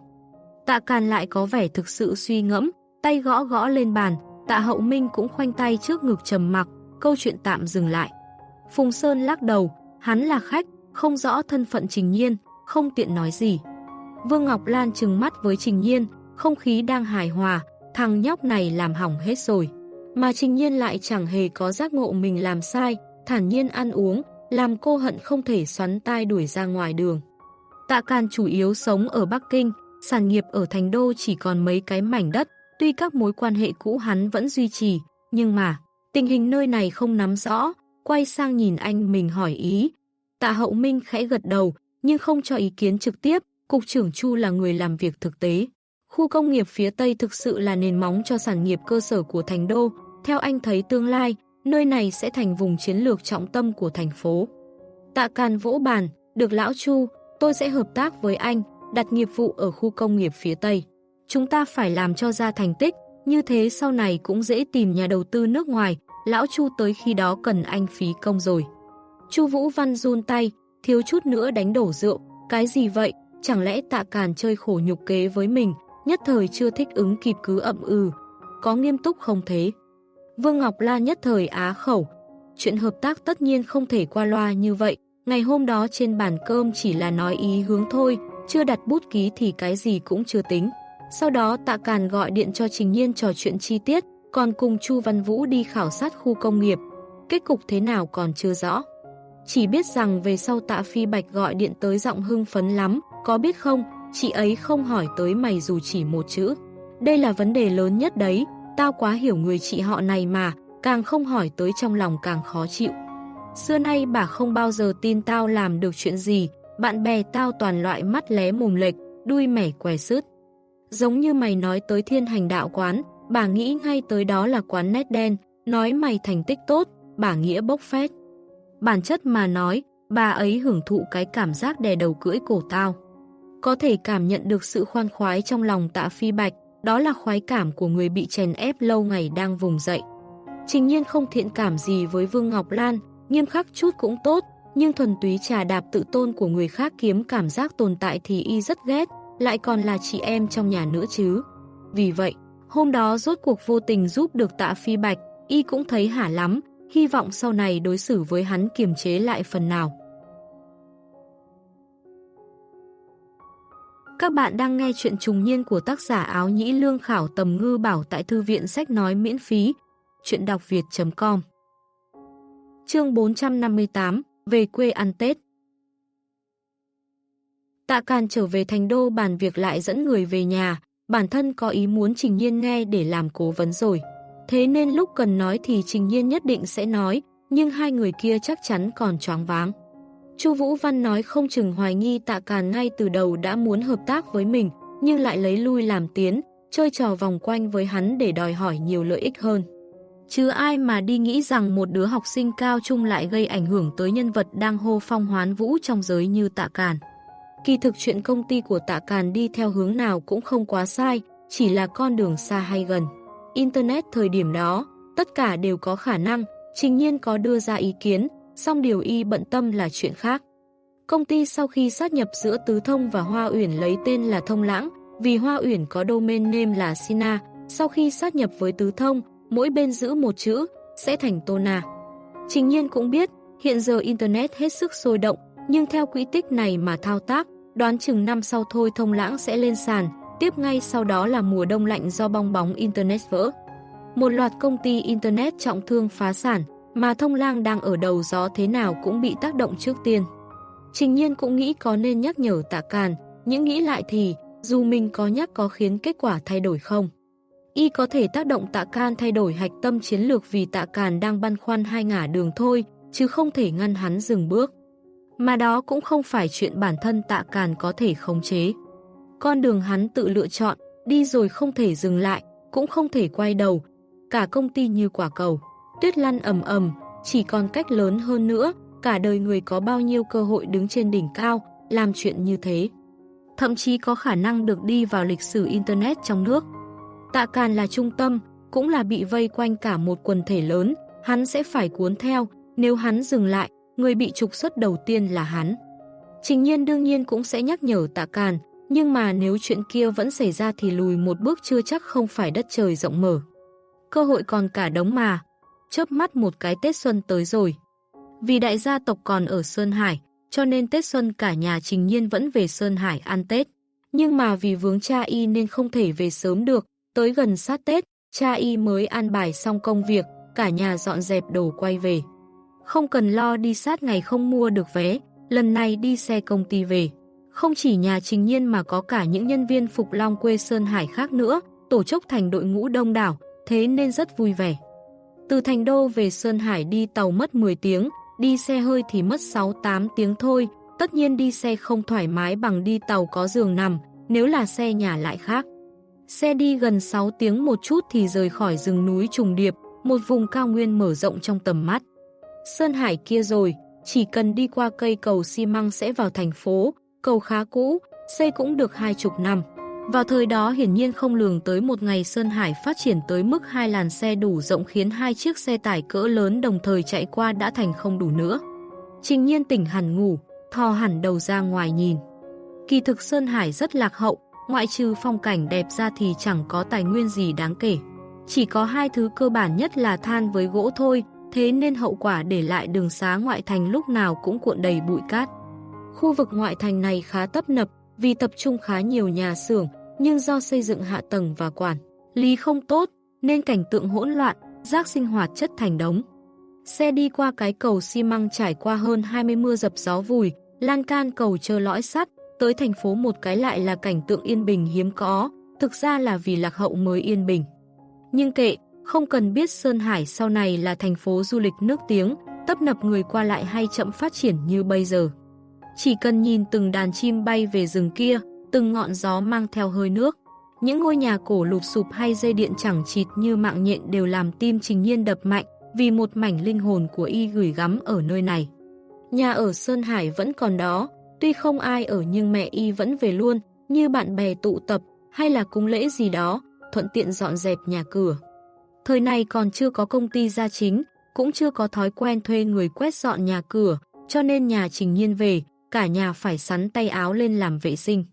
Tạ Càn lại có vẻ thực sự suy ngẫm, tay gõ gõ lên bàn, tạ hậu minh cũng khoanh tay trước ngực trầm mặc, câu chuyện tạm dừng lại. Phùng Sơn lắc đầu, hắn là khách, không rõ thân phận Trình Nhiên, không tiện nói gì. Vương Ngọc Lan trừng mắt với Trình Nhiên, không khí đang hài hòa, thằng nhóc này làm hỏng hết rồi. Mà Trình Nhiên lại chẳng hề có giác ngộ mình làm sai, thản nhiên ăn uống, làm cô hận không thể xoắn tai đuổi ra ngoài đường. Tạ Càn chủ yếu sống ở Bắc Kinh, sản nghiệp ở Thành Đô chỉ còn mấy cái mảnh đất, tuy các mối quan hệ cũ hắn vẫn duy trì, nhưng mà tình hình nơi này không nắm rõ, quay sang nhìn anh mình hỏi ý. Tạ Hậu Minh khẽ gật đầu, nhưng không cho ý kiến trực tiếp, Cục trưởng Chu là người làm việc thực tế. Khu công nghiệp phía Tây thực sự là nền móng cho sản nghiệp cơ sở của thành đô. Theo anh thấy tương lai, nơi này sẽ thành vùng chiến lược trọng tâm của thành phố. Tạ Càn vỗ bàn, được lão Chu, tôi sẽ hợp tác với anh, đặt nghiệp vụ ở khu công nghiệp phía Tây. Chúng ta phải làm cho ra thành tích, như thế sau này cũng dễ tìm nhà đầu tư nước ngoài, lão Chu tới khi đó cần anh phí công rồi. Chu Vũ Văn run tay, thiếu chút nữa đánh đổ rượu, cái gì vậy, chẳng lẽ tạ càn chơi khổ nhục kế với mình, nhất thời chưa thích ứng kịp cứ ậm ừ. Có nghiêm túc không thế? Vương Ngọc La nhất thời á khẩu. Chuyện hợp tác tất nhiên không thể qua loa như vậy. Ngày hôm đó trên bàn cơm chỉ là nói ý hướng thôi, chưa đặt bút ký thì cái gì cũng chưa tính. Sau đó Tạ Càn gọi điện cho Trình Nhiên trò chuyện chi tiết, còn cùng Chu Văn Vũ đi khảo sát khu công nghiệp. Kết cục thế nào còn chưa rõ. Chỉ biết rằng về sau Tạ Phi Bạch gọi điện tới giọng hưng phấn lắm, có biết không, chị ấy không hỏi tới mày dù chỉ một chữ. Đây là vấn đề lớn nhất đấy, tao quá hiểu người chị họ này mà, càng không hỏi tới trong lòng càng khó chịu. Xưa nay bà không bao giờ tin tao làm được chuyện gì, bạn bè tao toàn loại mắt lé mồm lệch, đuôi mẻ què sứt. Giống như mày nói tới thiên hành đạo quán, bà nghĩ ngay tới đó là quán nét đen, nói mày thành tích tốt, bà nghĩa bốc phét. Bản chất mà nói, bà ấy hưởng thụ cái cảm giác đè đầu cưỡi cổ tao. Có thể cảm nhận được sự khoan khoái trong lòng tạ phi bạch, đó là khoái cảm của người bị chèn ép lâu ngày đang vùng dậy. Trình nhiên không thiện cảm gì với Vương Ngọc Lan, nghiêm khắc chút cũng tốt, nhưng thuần túy trà đạp tự tôn của người khác kiếm cảm giác tồn tại thì y rất ghét, lại còn là chị em trong nhà nữa chứ. Vì vậy, hôm đó rốt cuộc vô tình giúp được tạ phi bạch, y cũng thấy hả lắm, hy vọng sau này đối xử với hắn kiềm chế lại phần nào. Các bạn đang nghe chuyện trùng niên của tác giả áo nhĩ lương khảo tầm ngư bảo tại thư viện sách nói miễn phí, chuyện đọc việt.com Chương 458 Về quê ăn Tết Tạ Càn trở về thành đô bàn việc lại dẫn người về nhà, bản thân có ý muốn Trình Nhiên nghe để làm cố vấn rồi. Thế nên lúc cần nói thì Trình Nhiên nhất định sẽ nói, nhưng hai người kia chắc chắn còn choáng váng. Chu Vũ Văn nói không chừng hoài nghi Tạ Càn ngay từ đầu đã muốn hợp tác với mình, nhưng lại lấy lui làm tiến, chơi trò vòng quanh với hắn để đòi hỏi nhiều lợi ích hơn. Chứ ai mà đi nghĩ rằng một đứa học sinh cao trung lại gây ảnh hưởng tới nhân vật đang hô phong hoán vũ trong giới như Tạ Càn. Kỳ thực chuyện công ty của Tạ Càn đi theo hướng nào cũng không quá sai, chỉ là con đường xa hay gần. Internet thời điểm đó, tất cả đều có khả năng, trình nhiên có đưa ra ý kiến, song điều y bận tâm là chuyện khác. Công ty sau khi sát nhập giữa Tứ Thông và Hoa Uyển lấy tên là Thông Lãng, vì Hoa Uyển có domain name là Sina, sau khi sát nhập với Tứ Thông, mỗi bên giữ một chữ, sẽ thành Tona. Trình nhiên cũng biết, hiện giờ Internet hết sức sôi động, nhưng theo quỹ tích này mà thao tác, đoán chừng năm sau thôi Thông Lãng sẽ lên sàn, tiếp ngay sau đó là mùa đông lạnh do bong bóng Internet vỡ. Một loạt công ty Internet trọng thương phá sản, mà thông lang đang ở đầu gió thế nào cũng bị tác động trước tiên. Trình nhiên cũng nghĩ có nên nhắc nhở tạ càn, những nghĩ lại thì, dù mình có nhắc có khiến kết quả thay đổi không. Y có thể tác động tạ can thay đổi hạch tâm chiến lược vì tạ càn đang băn khoăn hai ngả đường thôi, chứ không thể ngăn hắn dừng bước. Mà đó cũng không phải chuyện bản thân tạ càn có thể khống chế. Con đường hắn tự lựa chọn, đi rồi không thể dừng lại, cũng không thể quay đầu. Cả công ty như quả cầu. Tuyết lăn ầm ầm, chỉ còn cách lớn hơn nữa, cả đời người có bao nhiêu cơ hội đứng trên đỉnh cao, làm chuyện như thế. Thậm chí có khả năng được đi vào lịch sử Internet trong nước. Tạ Càn là trung tâm, cũng là bị vây quanh cả một quần thể lớn, hắn sẽ phải cuốn theo, nếu hắn dừng lại, người bị trục xuất đầu tiên là hắn. Trình nhiên đương nhiên cũng sẽ nhắc nhở Tạ Càn, nhưng mà nếu chuyện kia vẫn xảy ra thì lùi một bước chưa chắc không phải đất trời rộng mở. Cơ hội còn cả đống mà, chớp mắt một cái Tết Xuân tới rồi. Vì đại gia tộc còn ở Sơn Hải, cho nên Tết Xuân cả nhà Trình Nhiên vẫn về Sơn Hải ăn Tết. Nhưng mà vì vướng cha y nên không thể về sớm được, tới gần sát Tết, cha y mới an bài xong công việc, cả nhà dọn dẹp đồ quay về. Không cần lo đi sát ngày không mua được vé, lần này đi xe công ty về. Không chỉ nhà Trình Nhiên mà có cả những nhân viên Phục Long quê Sơn Hải khác nữa, tổ chức thành đội ngũ đông đảo, thế nên rất vui vẻ. Từ Thành Đô về Sơn Hải đi tàu mất 10 tiếng, đi xe hơi thì mất 6-8 tiếng thôi, tất nhiên đi xe không thoải mái bằng đi tàu có giường nằm, nếu là xe nhà lại khác. Xe đi gần 6 tiếng một chút thì rời khỏi rừng núi trùng điệp, một vùng cao nguyên mở rộng trong tầm mắt. Sơn Hải kia rồi, chỉ cần đi qua cây cầu xi măng sẽ vào thành phố, cầu khá cũ, xây cũng được hai chục năm. Vào thời đó hiển nhiên không lường tới một ngày Sơn Hải phát triển tới mức hai làn xe đủ rộng khiến hai chiếc xe tải cỡ lớn đồng thời chạy qua đã thành không đủ nữa. Trình nhiên tỉnh hẳn ngủ, thò hẳn đầu ra ngoài nhìn. Kỳ thực Sơn Hải rất lạc hậu, ngoại trừ phong cảnh đẹp ra thì chẳng có tài nguyên gì đáng kể. Chỉ có hai thứ cơ bản nhất là than với gỗ thôi, thế nên hậu quả để lại đường xá ngoại thành lúc nào cũng cuộn đầy bụi cát. Khu vực ngoại thành này khá tấp nập vì tập trung khá nhiều nhà xưởng, nhưng do xây dựng hạ tầng và quản lý không tốt nên cảnh tượng hỗn loạn, rác sinh hoạt chất thành đống. Xe đi qua cái cầu xi măng trải qua hơn 20 mưa dập gió vùi, lan can cầu chờ lõi sắt, tới thành phố một cái lại là cảnh tượng yên bình hiếm có, thực ra là vì lạc hậu mới yên bình. Nhưng kệ, không cần biết Sơn Hải sau này là thành phố du lịch nước tiếng, tấp nập người qua lại hay chậm phát triển như bây giờ. Chỉ cần nhìn từng đàn chim bay về rừng kia, từng ngọn gió mang theo hơi nước. Những ngôi nhà cổ lụp sụp hay dây điện chẳng chịt như mạng nhện đều làm tim trình nhiên đập mạnh vì một mảnh linh hồn của y gửi gắm ở nơi này. Nhà ở Sơn Hải vẫn còn đó, tuy không ai ở nhưng mẹ y vẫn về luôn, như bạn bè tụ tập hay là cúng lễ gì đó, thuận tiện dọn dẹp nhà cửa. Thời này còn chưa có công ty gia chính, cũng chưa có thói quen thuê người quét dọn nhà cửa, cho nên nhà trình nhiên về, cả nhà phải sắn tay áo lên làm vệ sinh.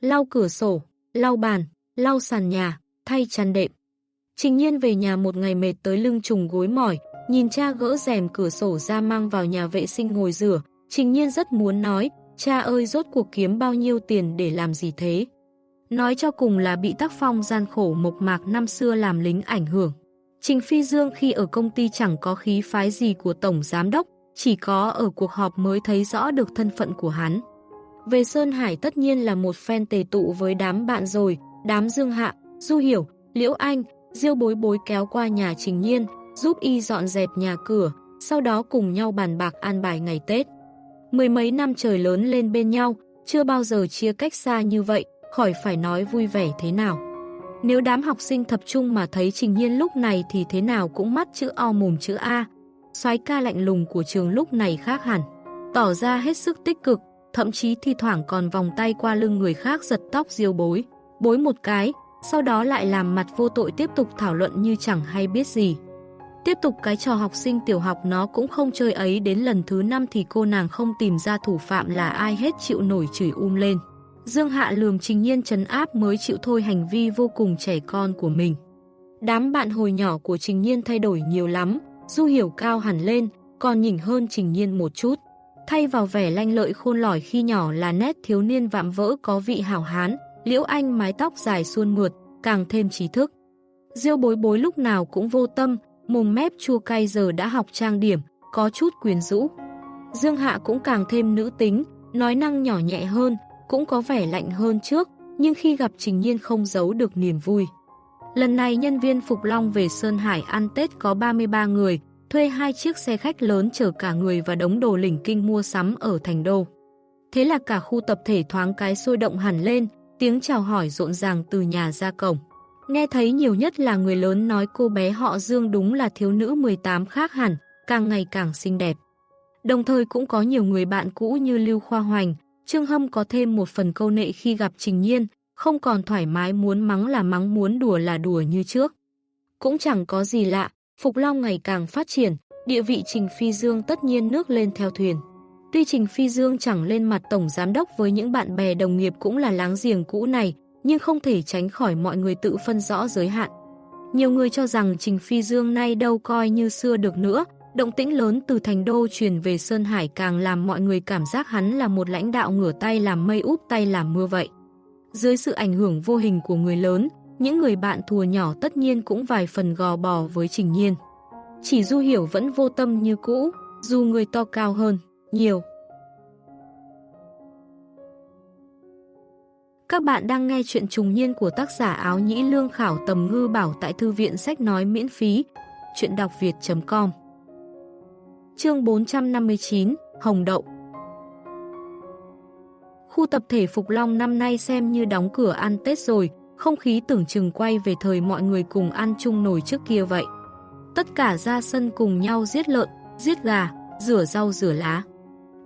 Lau cửa sổ, lau bàn, lau sàn nhà, thay chăn đệm. Trình nhiên về nhà một ngày mệt tới lưng trùng gối mỏi, nhìn cha gỡ rèm cửa sổ ra mang vào nhà vệ sinh ngồi rửa. Trình nhiên rất muốn nói, cha ơi rốt cuộc kiếm bao nhiêu tiền để làm gì thế? Nói cho cùng là bị tác phong gian khổ mộc mạc năm xưa làm lính ảnh hưởng. Trình Phi Dương khi ở công ty chẳng có khí phái gì của Tổng Giám Đốc, chỉ có ở cuộc họp mới thấy rõ được thân phận của hắn. Về Sơn Hải tất nhiên là một fan tề tụ với đám bạn rồi, đám Dương Hạ, Du Hiểu, Liễu Anh, Diêu bối bối kéo qua nhà Trình Nhiên, giúp y dọn dẹp nhà cửa, sau đó cùng nhau bàn bạc an bài ngày Tết. Mười mấy năm trời lớn lên bên nhau, chưa bao giờ chia cách xa như vậy, khỏi phải nói vui vẻ thế nào. Nếu đám học sinh tập trung mà thấy Trình Nhiên lúc này thì thế nào cũng mắt chữ O mồm chữ A, soái ca lạnh lùng của trường lúc này khác hẳn, tỏ ra hết sức tích cực, thậm chí thi thoảng còn vòng tay qua lưng người khác giật tóc diêu bối, bối một cái, sau đó lại làm mặt vô tội tiếp tục thảo luận như chẳng hay biết gì. Tiếp tục cái trò học sinh tiểu học nó cũng không chơi ấy đến lần thứ năm thì cô nàng không tìm ra thủ phạm là ai hết chịu nổi chửi um lên. Dương Hạ lườm trình nhiên trấn áp mới chịu thôi hành vi vô cùng trẻ con của mình. Đám bạn hồi nhỏ của trình nhiên thay đổi nhiều lắm, Du hiểu cao hẳn lên, còn nhỉnh hơn trình nhiên một chút. Thay vào vẻ lanh lợi khôn lỏi khi nhỏ là nét thiếu niên vạm vỡ có vị hảo hán, liễu anh mái tóc dài suôn mượt, càng thêm trí thức. Diêu bối bối lúc nào cũng vô tâm, mồm mép chua cay giờ đã học trang điểm, có chút quyến rũ. Dương Hạ cũng càng thêm nữ tính, nói năng nhỏ nhẹ hơn, cũng có vẻ lạnh hơn trước, nhưng khi gặp Trình Nhiên không giấu được niềm vui. Lần này nhân viên Phục Long về Sơn Hải ăn Tết có 33 người, thuê hai chiếc xe khách lớn chở cả người và đống đồ lỉnh kinh mua sắm ở thành đô. Thế là cả khu tập thể thoáng cái sôi động hẳn lên, tiếng chào hỏi rộn ràng từ nhà ra cổng. Nghe thấy nhiều nhất là người lớn nói cô bé họ Dương đúng là thiếu nữ 18 khác hẳn, càng ngày càng xinh đẹp. Đồng thời cũng có nhiều người bạn cũ như Lưu Khoa Hoành, Trương Hâm có thêm một phần câu nệ khi gặp Trình Nhiên, không còn thoải mái muốn mắng là mắng muốn đùa là đùa như trước. Cũng chẳng có gì lạ, Phục Long ngày càng phát triển, địa vị Trình Phi Dương tất nhiên nước lên theo thuyền. Tuy Trình Phi Dương chẳng lên mặt tổng giám đốc với những bạn bè đồng nghiệp cũng là láng giềng cũ này, nhưng không thể tránh khỏi mọi người tự phân rõ giới hạn. Nhiều người cho rằng Trình Phi Dương nay đâu coi như xưa được nữa, động tĩnh lớn từ thành đô truyền về Sơn Hải càng làm mọi người cảm giác hắn là một lãnh đạo ngửa tay làm mây úp tay làm mưa vậy. Dưới sự ảnh hưởng vô hình của người lớn, những người bạn thùa nhỏ tất nhiên cũng vài phần gò bò với Trình Nhiên. Chỉ Du Hiểu vẫn vô tâm như cũ, dù người to cao hơn, nhiều. Các bạn đang nghe chuyện trùng niên của tác giả áo nhĩ lương khảo tầm ngư bảo tại thư viện sách nói miễn phí, chuyện đọc việt.com Chương 459, Hồng Đậu Khu tập thể Phục Long năm nay xem như đóng cửa ăn Tết rồi, không khí tưởng chừng quay về thời mọi người cùng ăn chung nồi trước kia vậy. Tất cả ra sân cùng nhau giết lợn, giết gà, rửa rau rửa lá.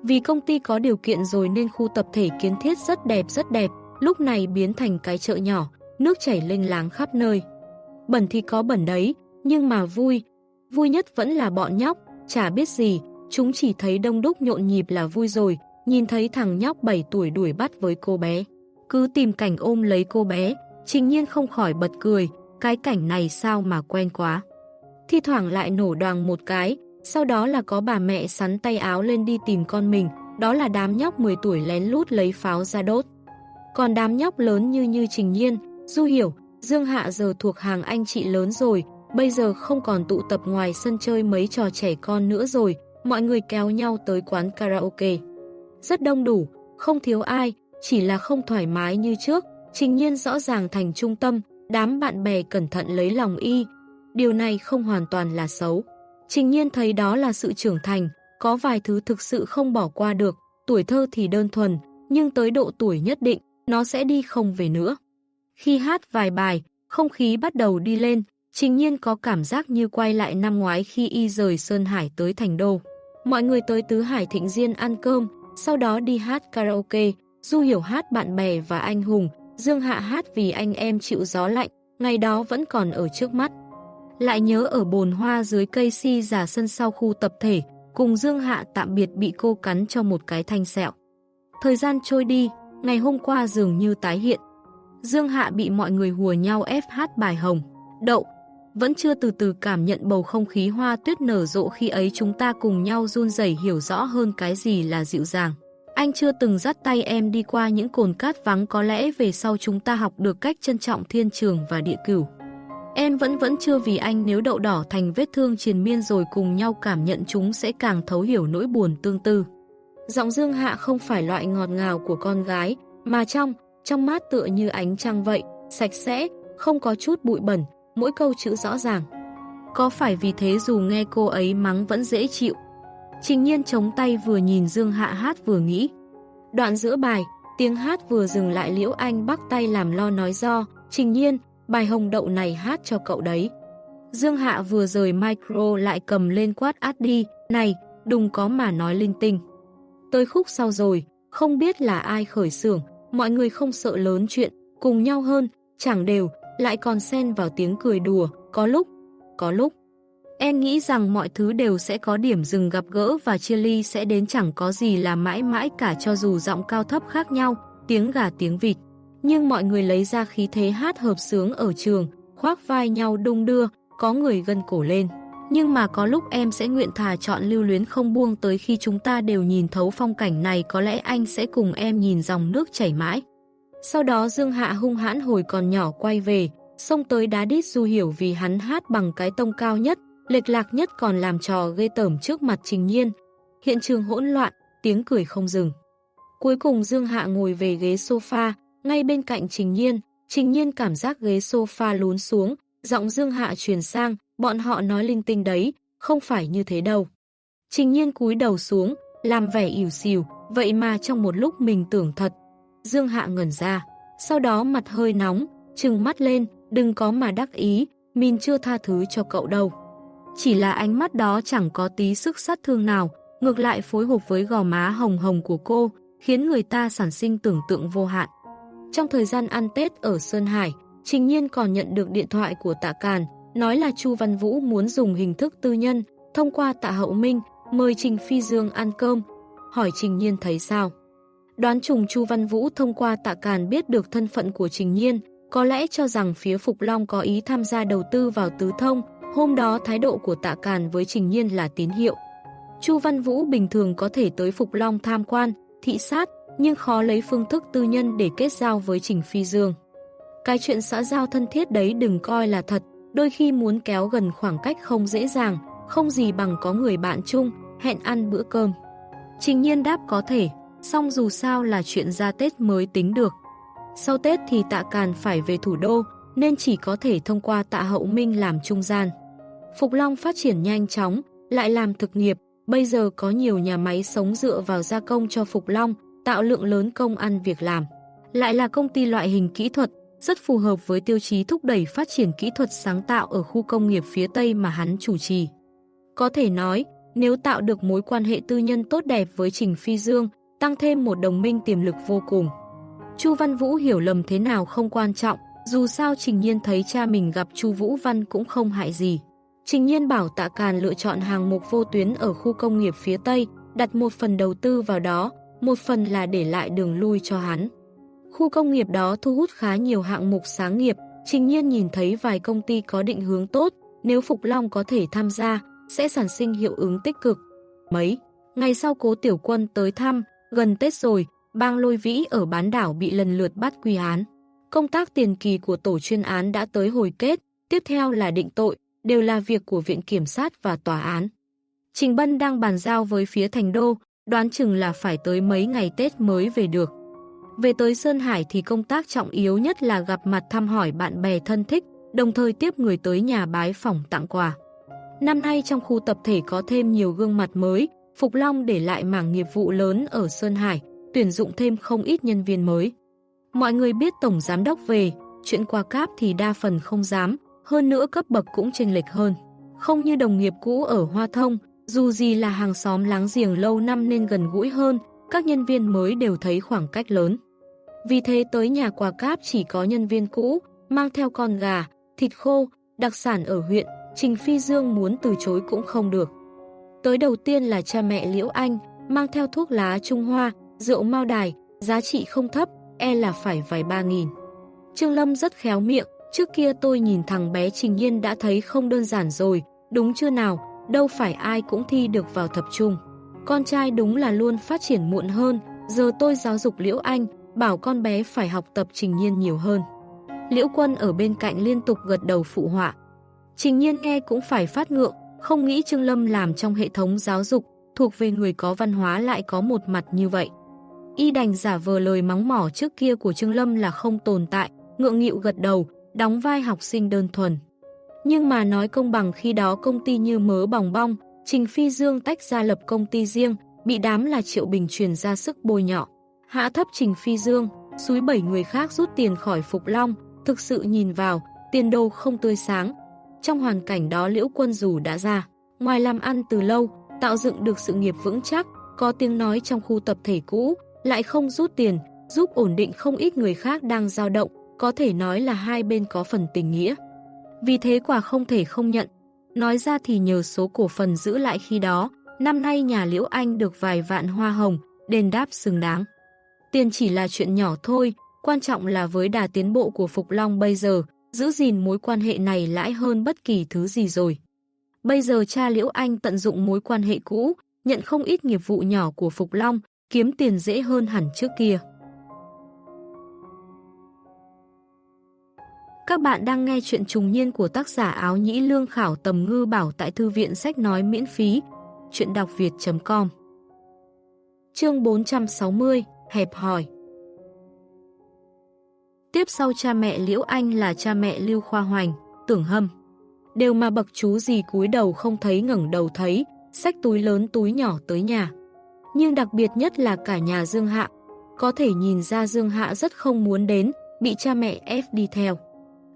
Vì công ty có điều kiện rồi nên khu tập thể kiến thiết rất đẹp rất đẹp, lúc này biến thành cái chợ nhỏ, nước chảy lênh láng khắp nơi. Bẩn thì có bẩn đấy, nhưng mà vui. Vui nhất vẫn là bọn nhóc, chả biết gì, chúng chỉ thấy đông đúc nhộn nhịp là vui rồi, nhìn thấy thằng nhóc 7 tuổi đuổi bắt với cô bé. Cứ tìm cảnh ôm lấy cô bé, trình nhiên không khỏi bật cười, cái cảnh này sao mà quen quá. Thi thoảng lại nổ đoàn một cái, sau đó là có bà mẹ sắn tay áo lên đi tìm con mình, đó là đám nhóc 10 tuổi lén lút lấy pháo ra đốt. Còn đám nhóc lớn như như Trình Nhiên, Du Hiểu, Dương Hạ giờ thuộc hàng anh chị lớn rồi, bây giờ không còn tụ tập ngoài sân chơi mấy trò trẻ con nữa rồi, mọi người kéo nhau tới quán karaoke. Rất đông đủ, không thiếu ai, chỉ là không thoải mái như trước, Trình Nhiên rõ ràng thành trung tâm, đám bạn bè cẩn thận lấy lòng y. Điều này không hoàn toàn là xấu. Trình Nhiên thấy đó là sự trưởng thành, có vài thứ thực sự không bỏ qua được, tuổi thơ thì đơn thuần, nhưng tới độ tuổi nhất định, nó sẽ đi không về nữa. Khi hát vài bài, không khí bắt đầu đi lên, Trình Nhiên có cảm giác như quay lại năm ngoái khi y rời Sơn Hải tới Thành Đô. Mọi người tới Tứ Hải Thịnh Diên ăn cơm, sau đó đi hát karaoke, Du Hiểu hát bạn bè và anh Hùng, Dương Hạ hát vì anh em chịu gió lạnh, ngày đó vẫn còn ở trước mắt. Lại nhớ ở bồn hoa dưới cây si giả sân sau khu tập thể, cùng Dương Hạ tạm biệt bị cô cắn cho một cái thanh sẹo. Thời gian trôi đi, ngày hôm qua dường như tái hiện. Dương Hạ bị mọi người hùa nhau ép hát bài hồng, đậu, vẫn chưa từ từ cảm nhận bầu không khí hoa tuyết nở rộ khi ấy chúng ta cùng nhau run rẩy hiểu rõ hơn cái gì là dịu dàng. Anh chưa từng dắt tay em đi qua những cồn cát vắng có lẽ về sau chúng ta học được cách trân trọng thiên trường và địa cửu. Em vẫn vẫn chưa vì anh nếu đậu đỏ thành vết thương triền miên rồi cùng nhau cảm nhận chúng sẽ càng thấu hiểu nỗi buồn tương tư. Giọng Dương Hạ không phải loại ngọt ngào của con gái, mà trong, trong mát tựa như ánh trăng vậy, sạch sẽ, không có chút bụi bẩn, mỗi câu chữ rõ ràng. Có phải vì thế dù nghe cô ấy mắng vẫn dễ chịu? Trình nhiên chống tay vừa nhìn Dương Hạ hát vừa nghĩ. Đoạn giữa bài, tiếng hát vừa dừng lại Liễu Anh bắt tay làm lo nói do, Trình nhiên, bài hồng đậu này hát cho cậu đấy. Dương Hạ vừa rời micro lại cầm lên quát át đi, này, đừng có mà nói linh tinh. Tới khúc sau rồi, không biết là ai khởi xưởng, mọi người không sợ lớn chuyện, cùng nhau hơn, chẳng đều, lại còn xen vào tiếng cười đùa, có lúc, có lúc. Em nghĩ rằng mọi thứ đều sẽ có điểm dừng gặp gỡ và chia ly sẽ đến chẳng có gì là mãi mãi cả cho dù giọng cao thấp khác nhau, tiếng gà tiếng vịt. Nhưng mọi người lấy ra khí thế hát hợp sướng ở trường, khoác vai nhau đung đưa, có người gân cổ lên. Nhưng mà có lúc em sẽ nguyện thà chọn lưu luyến không buông tới khi chúng ta đều nhìn thấu phong cảnh này có lẽ anh sẽ cùng em nhìn dòng nước chảy mãi. Sau đó Dương Hạ hung hãn hồi còn nhỏ quay về, xông tới đá đít Du Hiểu vì hắn hát bằng cái tông cao nhất, lệch lạc nhất còn làm trò ghê tởm trước mặt Trình Nhiên. Hiện trường hỗn loạn, tiếng cười không dừng. Cuối cùng Dương Hạ ngồi về ghế sofa, ngay bên cạnh Trình Nhiên, Trình Nhiên cảm giác ghế sofa lún xuống, giọng Dương Hạ truyền sang, bọn họ nói linh tinh đấy, không phải như thế đâu. Trình Nhiên cúi đầu xuống, làm vẻ ỉu xìu, vậy mà trong một lúc mình tưởng thật. Dương Hạ ngẩn ra, sau đó mặt hơi nóng, trừng mắt lên, đừng có mà đắc ý, mình chưa tha thứ cho cậu đâu. Chỉ là ánh mắt đó chẳng có tí sức sát thương nào, ngược lại phối hợp với gò má hồng hồng của cô, khiến người ta sản sinh tưởng tượng vô hạn. Trong thời gian ăn Tết ở Sơn Hải, Trình Nhiên còn nhận được điện thoại của Tạ Càn, nói là Chu Văn Vũ muốn dùng hình thức tư nhân, thông qua Tạ Hậu Minh, mời Trình Phi Dương ăn cơm. Hỏi Trình Nhiên thấy sao? Đoán trùng Chu Văn Vũ thông qua Tạ Càn biết được thân phận của Trình Nhiên, có lẽ cho rằng phía Phục Long có ý tham gia đầu tư vào tứ thông, hôm đó thái độ của Tạ Càn với Trình Nhiên là tín hiệu. Chu Văn Vũ bình thường có thể tới Phục Long tham quan, thị sát, nhưng khó lấy phương thức tư nhân để kết giao với Trình Phi Dương. Cái chuyện xã giao thân thiết đấy đừng coi là thật, đôi khi muốn kéo gần khoảng cách không dễ dàng, không gì bằng có người bạn chung, hẹn ăn bữa cơm. Trình nhiên đáp có thể, song dù sao là chuyện ra Tết mới tính được. Sau Tết thì tạ càn phải về thủ đô, nên chỉ có thể thông qua tạ hậu minh làm trung gian. Phục Long phát triển nhanh chóng, lại làm thực nghiệp, bây giờ có nhiều nhà máy sống dựa vào gia công cho Phục Long, tạo lượng lớn công ăn việc làm. Lại là công ty loại hình kỹ thuật, rất phù hợp với tiêu chí thúc đẩy phát triển kỹ thuật sáng tạo ở khu công nghiệp phía Tây mà hắn chủ trì. Có thể nói, nếu tạo được mối quan hệ tư nhân tốt đẹp với Trình Phi Dương, tăng thêm một đồng minh tiềm lực vô cùng. Chu Văn Vũ hiểu lầm thế nào không quan trọng, dù sao Trình Nhiên thấy cha mình gặp Chu Vũ Văn cũng không hại gì. Trình Nhiên bảo Tạ Càn lựa chọn hàng mục vô tuyến ở khu công nghiệp phía Tây, đặt một phần đầu tư vào đó, một phần là để lại đường lui cho hắn. Khu công nghiệp đó thu hút khá nhiều hạng mục sáng nghiệp, Trình Nhiên nhìn thấy vài công ty có định hướng tốt, nếu Phục Long có thể tham gia, sẽ sản sinh hiệu ứng tích cực. Mấy, ngày sau cố tiểu quân tới thăm, gần Tết rồi, bang lôi vĩ ở bán đảo bị lần lượt bắt quy án. Công tác tiền kỳ của tổ chuyên án đã tới hồi kết, tiếp theo là định tội, đều là việc của Viện Kiểm sát và Tòa án. Trình Bân đang bàn giao với phía thành đô, đoán chừng là phải tới mấy ngày Tết mới về được. Về tới Sơn Hải thì công tác trọng yếu nhất là gặp mặt thăm hỏi bạn bè thân thích, đồng thời tiếp người tới nhà bái phòng tặng quà. Năm nay trong khu tập thể có thêm nhiều gương mặt mới, Phục Long để lại mảng nghiệp vụ lớn ở Sơn Hải, tuyển dụng thêm không ít nhân viên mới. Mọi người biết Tổng Giám Đốc về, chuyện qua cáp thì đa phần không dám, hơn nữa cấp bậc cũng chênh lệch hơn. Không như đồng nghiệp cũ ở Hoa Thông, dù gì là hàng xóm láng giềng lâu năm nên gần gũi hơn, các nhân viên mới đều thấy khoảng cách lớn. Vì thế tới nhà quà cáp chỉ có nhân viên cũ, mang theo con gà, thịt khô, đặc sản ở huyện, Trình Phi Dương muốn từ chối cũng không được. Tới đầu tiên là cha mẹ Liễu Anh, mang theo thuốc lá Trung Hoa, rượu mao đài, giá trị không thấp, e là phải vài ba nghìn. Trương Lâm rất khéo miệng, trước kia tôi nhìn thằng bé Trình Nhiên đã thấy không đơn giản rồi, đúng chưa nào, đâu phải ai cũng thi được vào thập trung. Con trai đúng là luôn phát triển muộn hơn, giờ tôi giáo dục Liễu Anh, bảo con bé phải học tập Trình Nhiên nhiều hơn. Liễu Quân ở bên cạnh liên tục gật đầu phụ họa. Trình Nhiên nghe cũng phải phát ngượng, không nghĩ Trương Lâm làm trong hệ thống giáo dục, thuộc về người có văn hóa lại có một mặt như vậy. Y đành giả vờ lời mắng mỏ trước kia của Trương Lâm là không tồn tại, ngượng nghịu gật đầu, đóng vai học sinh đơn thuần. Nhưng mà nói công bằng khi đó công ty như mớ bòng bong, Trình Phi Dương tách ra lập công ty riêng, bị đám là Triệu Bình truyền ra sức bôi nhọ. Hạ thấp Trình Phi Dương, suối bảy người khác rút tiền khỏi Phục Long, thực sự nhìn vào, tiền đồ không tươi sáng. Trong hoàn cảnh đó Liễu Quân Dù đã ra, ngoài làm ăn từ lâu, tạo dựng được sự nghiệp vững chắc, có tiếng nói trong khu tập thể cũ, lại không rút tiền, giúp ổn định không ít người khác đang dao động, có thể nói là hai bên có phần tình nghĩa. Vì thế quả không thể không nhận. Nói ra thì nhờ số cổ phần giữ lại khi đó, năm nay nhà Liễu Anh được vài vạn hoa hồng, đền đáp xứng đáng. Tiền chỉ là chuyện nhỏ thôi, quan trọng là với đà tiến bộ của Phục Long bây giờ, giữ gìn mối quan hệ này lãi hơn bất kỳ thứ gì rồi. Bây giờ cha Liễu Anh tận dụng mối quan hệ cũ, nhận không ít nghiệp vụ nhỏ của Phục Long, kiếm tiền dễ hơn hẳn trước kia. Các bạn đang nghe chuyện trùng niên của tác giả áo nhĩ lương khảo tầm ngư bảo tại thư viện sách nói miễn phí. Chuyện đọc việt.com Chương 460 Hẹp hỏi Tiếp sau cha mẹ Liễu Anh là cha mẹ Lưu Khoa Hoành, Tưởng Hâm. Đều mà bậc chú gì cúi đầu không thấy ngẩng đầu thấy, xách túi lớn túi nhỏ tới nhà. Nhưng đặc biệt nhất là cả nhà Dương Hạ. Có thể nhìn ra Dương Hạ rất không muốn đến, bị cha mẹ ép đi theo.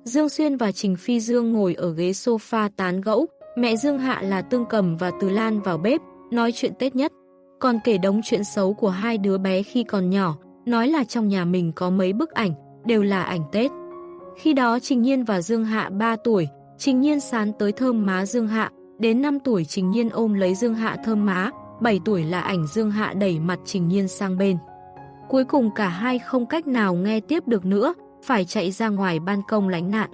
Dương Xuyên và Trình Phi Dương ngồi ở ghế sofa tán gẫu, mẹ Dương Hạ là Tương Cầm và Từ Lan vào bếp, nói chuyện Tết nhất. Còn kể đống chuyện xấu của hai đứa bé khi còn nhỏ, nói là trong nhà mình có mấy bức ảnh, đều là ảnh Tết. Khi đó Trình Nhiên và Dương Hạ 3 tuổi, Trình Nhiên sán tới thơm má Dương Hạ, đến 5 tuổi Trình Nhiên ôm lấy Dương Hạ thơm má, 7 tuổi là ảnh Dương Hạ đẩy mặt Trình Nhiên sang bên. Cuối cùng cả hai không cách nào nghe tiếp được nữa, phải chạy ra ngoài ban công lánh nạn.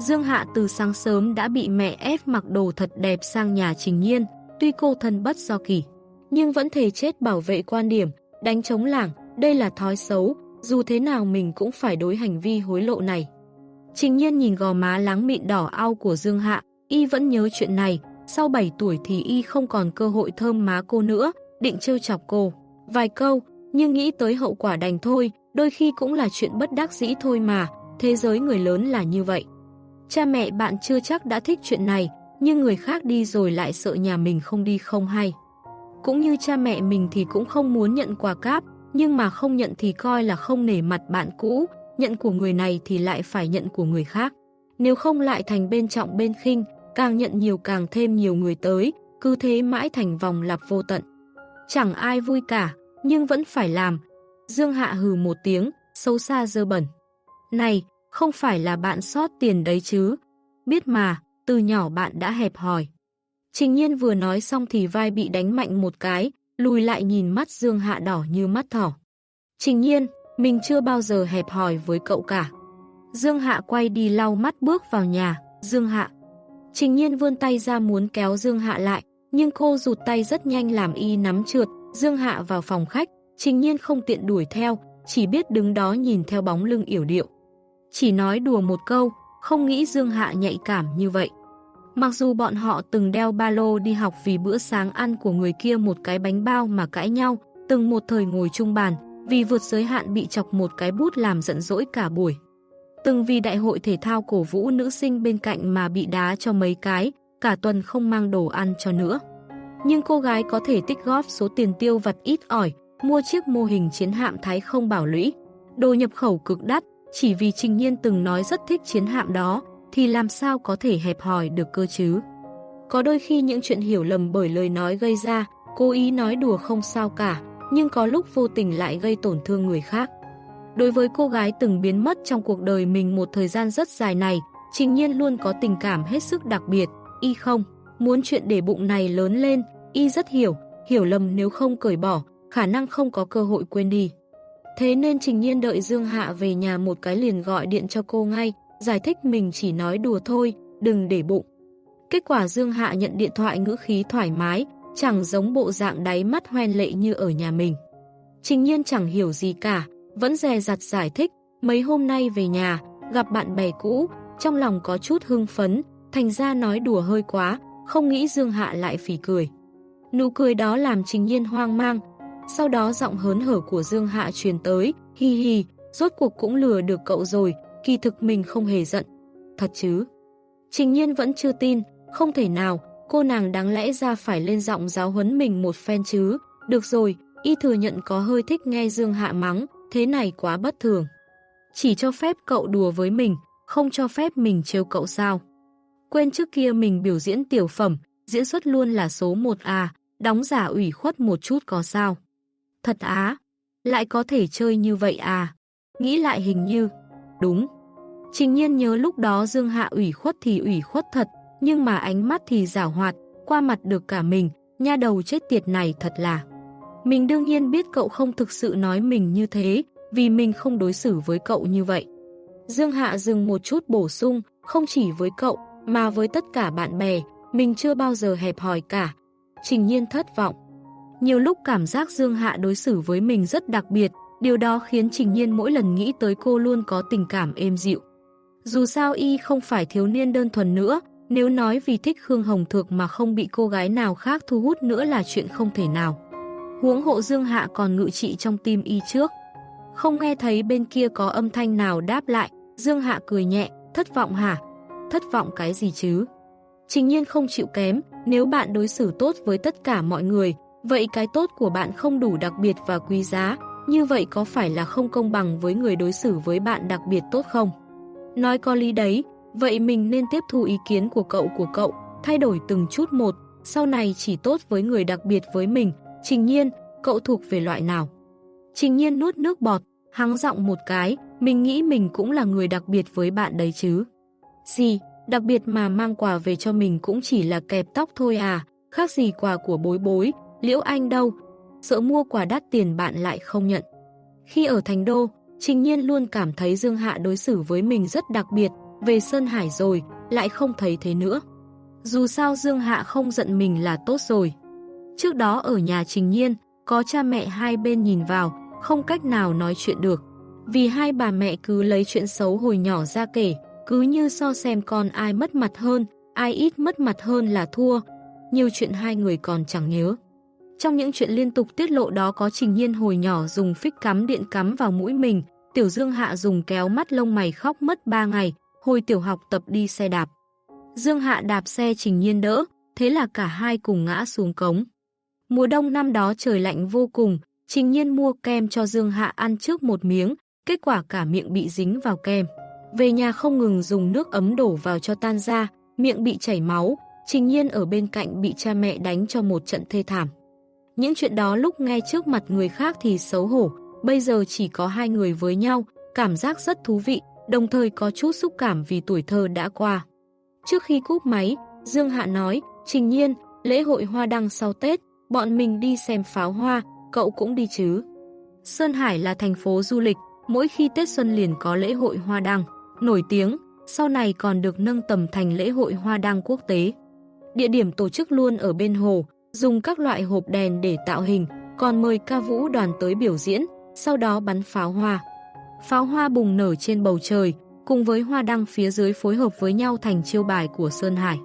Dương Hạ từ sáng sớm đã bị mẹ ép mặc đồ thật đẹp sang nhà Trình Nhiên, tuy cô thân bất do kỳ, nhưng vẫn thề chết bảo vệ quan điểm, đánh chống lảng, đây là thói xấu, dù thế nào mình cũng phải đối hành vi hối lộ này. Trình Nhiên nhìn gò má láng mịn đỏ ao của Dương Hạ, y vẫn nhớ chuyện này, sau 7 tuổi thì y không còn cơ hội thơm má cô nữa, định trêu chọc cô. Vài câu, nhưng nghĩ tới hậu quả đành thôi, đôi khi cũng là chuyện bất đắc dĩ thôi mà, thế giới người lớn là như vậy. Cha mẹ bạn chưa chắc đã thích chuyện này, nhưng người khác đi rồi lại sợ nhà mình không đi không hay. Cũng như cha mẹ mình thì cũng không muốn nhận quà cáp, nhưng mà không nhận thì coi là không nể mặt bạn cũ, nhận của người này thì lại phải nhận của người khác. Nếu không lại thành bên trọng bên khinh, càng nhận nhiều càng thêm nhiều người tới, cứ thế mãi thành vòng lặp vô tận. Chẳng ai vui cả, nhưng vẫn phải làm. Dương Hạ hừ một tiếng, sâu xa dơ bẩn. Này, không phải là bạn sót tiền đấy chứ. Biết mà, từ nhỏ bạn đã hẹp hòi. Trình nhiên vừa nói xong thì vai bị đánh mạnh một cái, lùi lại nhìn mắt Dương Hạ đỏ như mắt thỏ. Trình nhiên, mình chưa bao giờ hẹp hòi với cậu cả. Dương Hạ quay đi lau mắt bước vào nhà, Dương Hạ. Trình nhiên vươn tay ra muốn kéo Dương Hạ lại, nhưng cô rụt tay rất nhanh làm y nắm trượt, Dương Hạ vào phòng khách, Trình nhiên không tiện đuổi theo, chỉ biết đứng đó nhìn theo bóng lưng yểu điệu. Chỉ nói đùa một câu, không nghĩ Dương Hạ nhạy cảm như vậy. Mặc dù bọn họ từng đeo ba lô đi học vì bữa sáng ăn của người kia một cái bánh bao mà cãi nhau, từng một thời ngồi chung bàn, vì vượt giới hạn bị chọc một cái bút làm giận dỗi cả buổi. Từng vì đại hội thể thao cổ vũ nữ sinh bên cạnh mà bị đá cho mấy cái, cả tuần không mang đồ ăn cho nữa. Nhưng cô gái có thể tích góp số tiền tiêu vặt ít ỏi, mua chiếc mô hình chiến hạm Thái không bảo lũy. Đồ nhập khẩu cực đắt, chỉ vì Trình Nhiên từng nói rất thích chiến hạm đó, thì làm sao có thể hẹp hòi được cơ chứ? Có đôi khi những chuyện hiểu lầm bởi lời nói gây ra, cố ý nói đùa không sao cả, nhưng có lúc vô tình lại gây tổn thương người khác. Đối với cô gái từng biến mất trong cuộc đời mình một thời gian rất dài này, Trình Nhiên luôn có tình cảm hết sức đặc biệt, y không, muốn chuyện để bụng này lớn lên, y rất hiểu, hiểu lầm nếu không cởi bỏ, khả năng không có cơ hội quên đi. Thế nên Trình Nhiên đợi Dương Hạ về nhà một cái liền gọi điện cho cô ngay, giải thích mình chỉ nói đùa thôi, đừng để bụng. Kết quả Dương Hạ nhận điện thoại ngữ khí thoải mái, chẳng giống bộ dạng đáy mắt hoen lệ như ở nhà mình. Trình Nhiên chẳng hiểu gì cả, vẫn dè dặt giải thích, mấy hôm nay về nhà, gặp bạn bè cũ, trong lòng có chút hưng phấn, thành ra nói đùa hơi quá, không nghĩ Dương Hạ lại phỉ cười. Nụ cười đó làm Trình Nhiên hoang mang, sau đó giọng hớn hở của Dương Hạ truyền tới, hi hi, rốt cuộc cũng lừa được cậu rồi, kỳ thực mình không hề giận. Thật chứ? Trình Nhiên vẫn chưa tin, không thể nào, cô nàng đáng lẽ ra phải lên giọng giáo huấn mình một phen chứ. Được rồi, y thừa nhận có hơi thích nghe Dương Hạ mắng, thế này quá bất thường. Chỉ cho phép cậu đùa với mình, không cho phép mình trêu cậu sao. Quên trước kia mình biểu diễn tiểu phẩm, diễn xuất luôn là số 1 à, đóng giả ủy khuất một chút có sao. Thật á, lại có thể chơi như vậy à? Nghĩ lại hình như, đúng. Trình nhiên nhớ lúc đó Dương Hạ ủy khuất thì ủy khuất thật, nhưng mà ánh mắt thì rảo hoạt, qua mặt được cả mình, nha đầu chết tiệt này thật là. Mình đương nhiên biết cậu không thực sự nói mình như thế, vì mình không đối xử với cậu như vậy. Dương Hạ dừng một chút bổ sung, không chỉ với cậu, mà với tất cả bạn bè, mình chưa bao giờ hẹp hòi cả. Trình nhiên thất vọng. Nhiều lúc cảm giác Dương Hạ đối xử với mình rất đặc biệt, điều đó khiến Trình Nhiên mỗi lần nghĩ tới cô luôn có tình cảm êm dịu. Dù sao y không phải thiếu niên đơn thuần nữa, nếu nói vì thích Khương Hồng Thược mà không bị cô gái nào khác thu hút nữa là chuyện không thể nào. Huống hộ Dương Hạ còn ngự trị trong tim y trước. Không nghe thấy bên kia có âm thanh nào đáp lại, Dương Hạ cười nhẹ, thất vọng hả? Thất vọng cái gì chứ? Trình nhiên không chịu kém, nếu bạn đối xử tốt với tất cả mọi người, vậy cái tốt của bạn không đủ đặc biệt và quý giá, như vậy có phải là không công bằng với người đối xử với bạn đặc biệt tốt không? Nói có lý đấy, vậy mình nên tiếp thu ý kiến của cậu của cậu, thay đổi từng chút một, sau này chỉ tốt với người đặc biệt với mình. Trình nhiên, cậu thuộc về loại nào? Trình nhiên nuốt nước bọt, hắng giọng một cái, mình nghĩ mình cũng là người đặc biệt với bạn đấy chứ. Gì, đặc biệt mà mang quà về cho mình cũng chỉ là kẹp tóc thôi à, khác gì quà của bối bối, liễu anh đâu, sợ mua quà đắt tiền bạn lại không nhận. Khi ở Thành Đô, Trình Nhiên luôn cảm thấy Dương Hạ đối xử với mình rất đặc biệt, về Sơn Hải rồi, lại không thấy thế nữa. Dù sao Dương Hạ không giận mình là tốt rồi. Trước đó ở nhà Trình Nhiên, có cha mẹ hai bên nhìn vào, không cách nào nói chuyện được. Vì hai bà mẹ cứ lấy chuyện xấu hồi nhỏ ra kể, cứ như so xem con ai mất mặt hơn, ai ít mất mặt hơn là thua. Nhiều chuyện hai người còn chẳng nhớ. Trong những chuyện liên tục tiết lộ đó có Trình Nhiên hồi nhỏ dùng phích cắm điện cắm vào mũi mình, Tiểu Dương Hạ dùng kéo mắt lông mày khóc mất 3 ngày, hồi tiểu học tập đi xe đạp. Dương Hạ đạp xe Trình Nhiên đỡ, thế là cả hai cùng ngã xuống cống. Mùa đông năm đó trời lạnh vô cùng, Trình Nhiên mua kem cho Dương Hạ ăn trước một miếng, kết quả cả miệng bị dính vào kem. Về nhà không ngừng dùng nước ấm đổ vào cho tan ra, miệng bị chảy máu, Trình Nhiên ở bên cạnh bị cha mẹ đánh cho một trận thê thảm. Những chuyện đó lúc nghe trước mặt người khác thì xấu hổ, bây giờ chỉ có hai người với nhau, cảm giác rất thú vị, đồng thời có chút xúc cảm vì tuổi thơ đã qua. Trước khi cúp máy, Dương Hạ nói, Trình Nhiên, lễ hội hoa đăng sau Tết, bọn mình đi xem pháo hoa, cậu cũng đi chứ. Sơn Hải là thành phố du lịch, mỗi khi Tết Xuân liền có lễ hội hoa đăng, nổi tiếng, sau này còn được nâng tầm thành lễ hội hoa đăng quốc tế. Địa điểm tổ chức luôn ở bên hồ, dùng các loại hộp đèn để tạo hình, còn mời ca vũ đoàn tới biểu diễn, sau đó bắn pháo hoa. Pháo hoa bùng nở trên bầu trời, cùng với hoa đăng phía dưới phối hợp với nhau thành chiêu bài của Sơn Hải.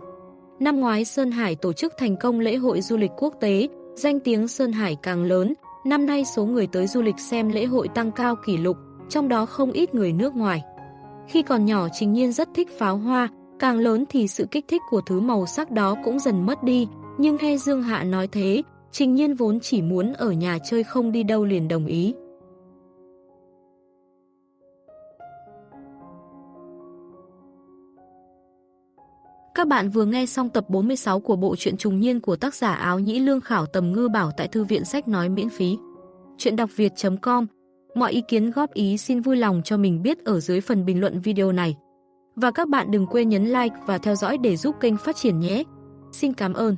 Năm ngoái Sơn Hải tổ chức thành công lễ hội du lịch quốc tế, danh tiếng Sơn Hải càng lớn, năm nay số người tới du lịch xem lễ hội tăng cao kỷ lục, trong đó không ít người nước ngoài. Khi còn nhỏ Trình Nhiên rất thích pháo hoa, càng lớn thì sự kích thích của thứ màu sắc đó cũng dần mất đi, nhưng nghe Dương Hạ nói thế, Trình Nhiên vốn chỉ muốn ở nhà chơi không đi đâu liền đồng ý. Các bạn vừa nghe xong tập 46 của bộ truyện trùng niên của tác giả áo nhĩ lương khảo tầm ngư bảo tại thư viện sách nói miễn phí. Chuyện đọc việt.com Mọi ý kiến góp ý xin vui lòng cho mình biết ở dưới phần bình luận video này. Và các bạn đừng quên nhấn like và theo dõi để giúp kênh phát triển nhé. Xin cảm ơn.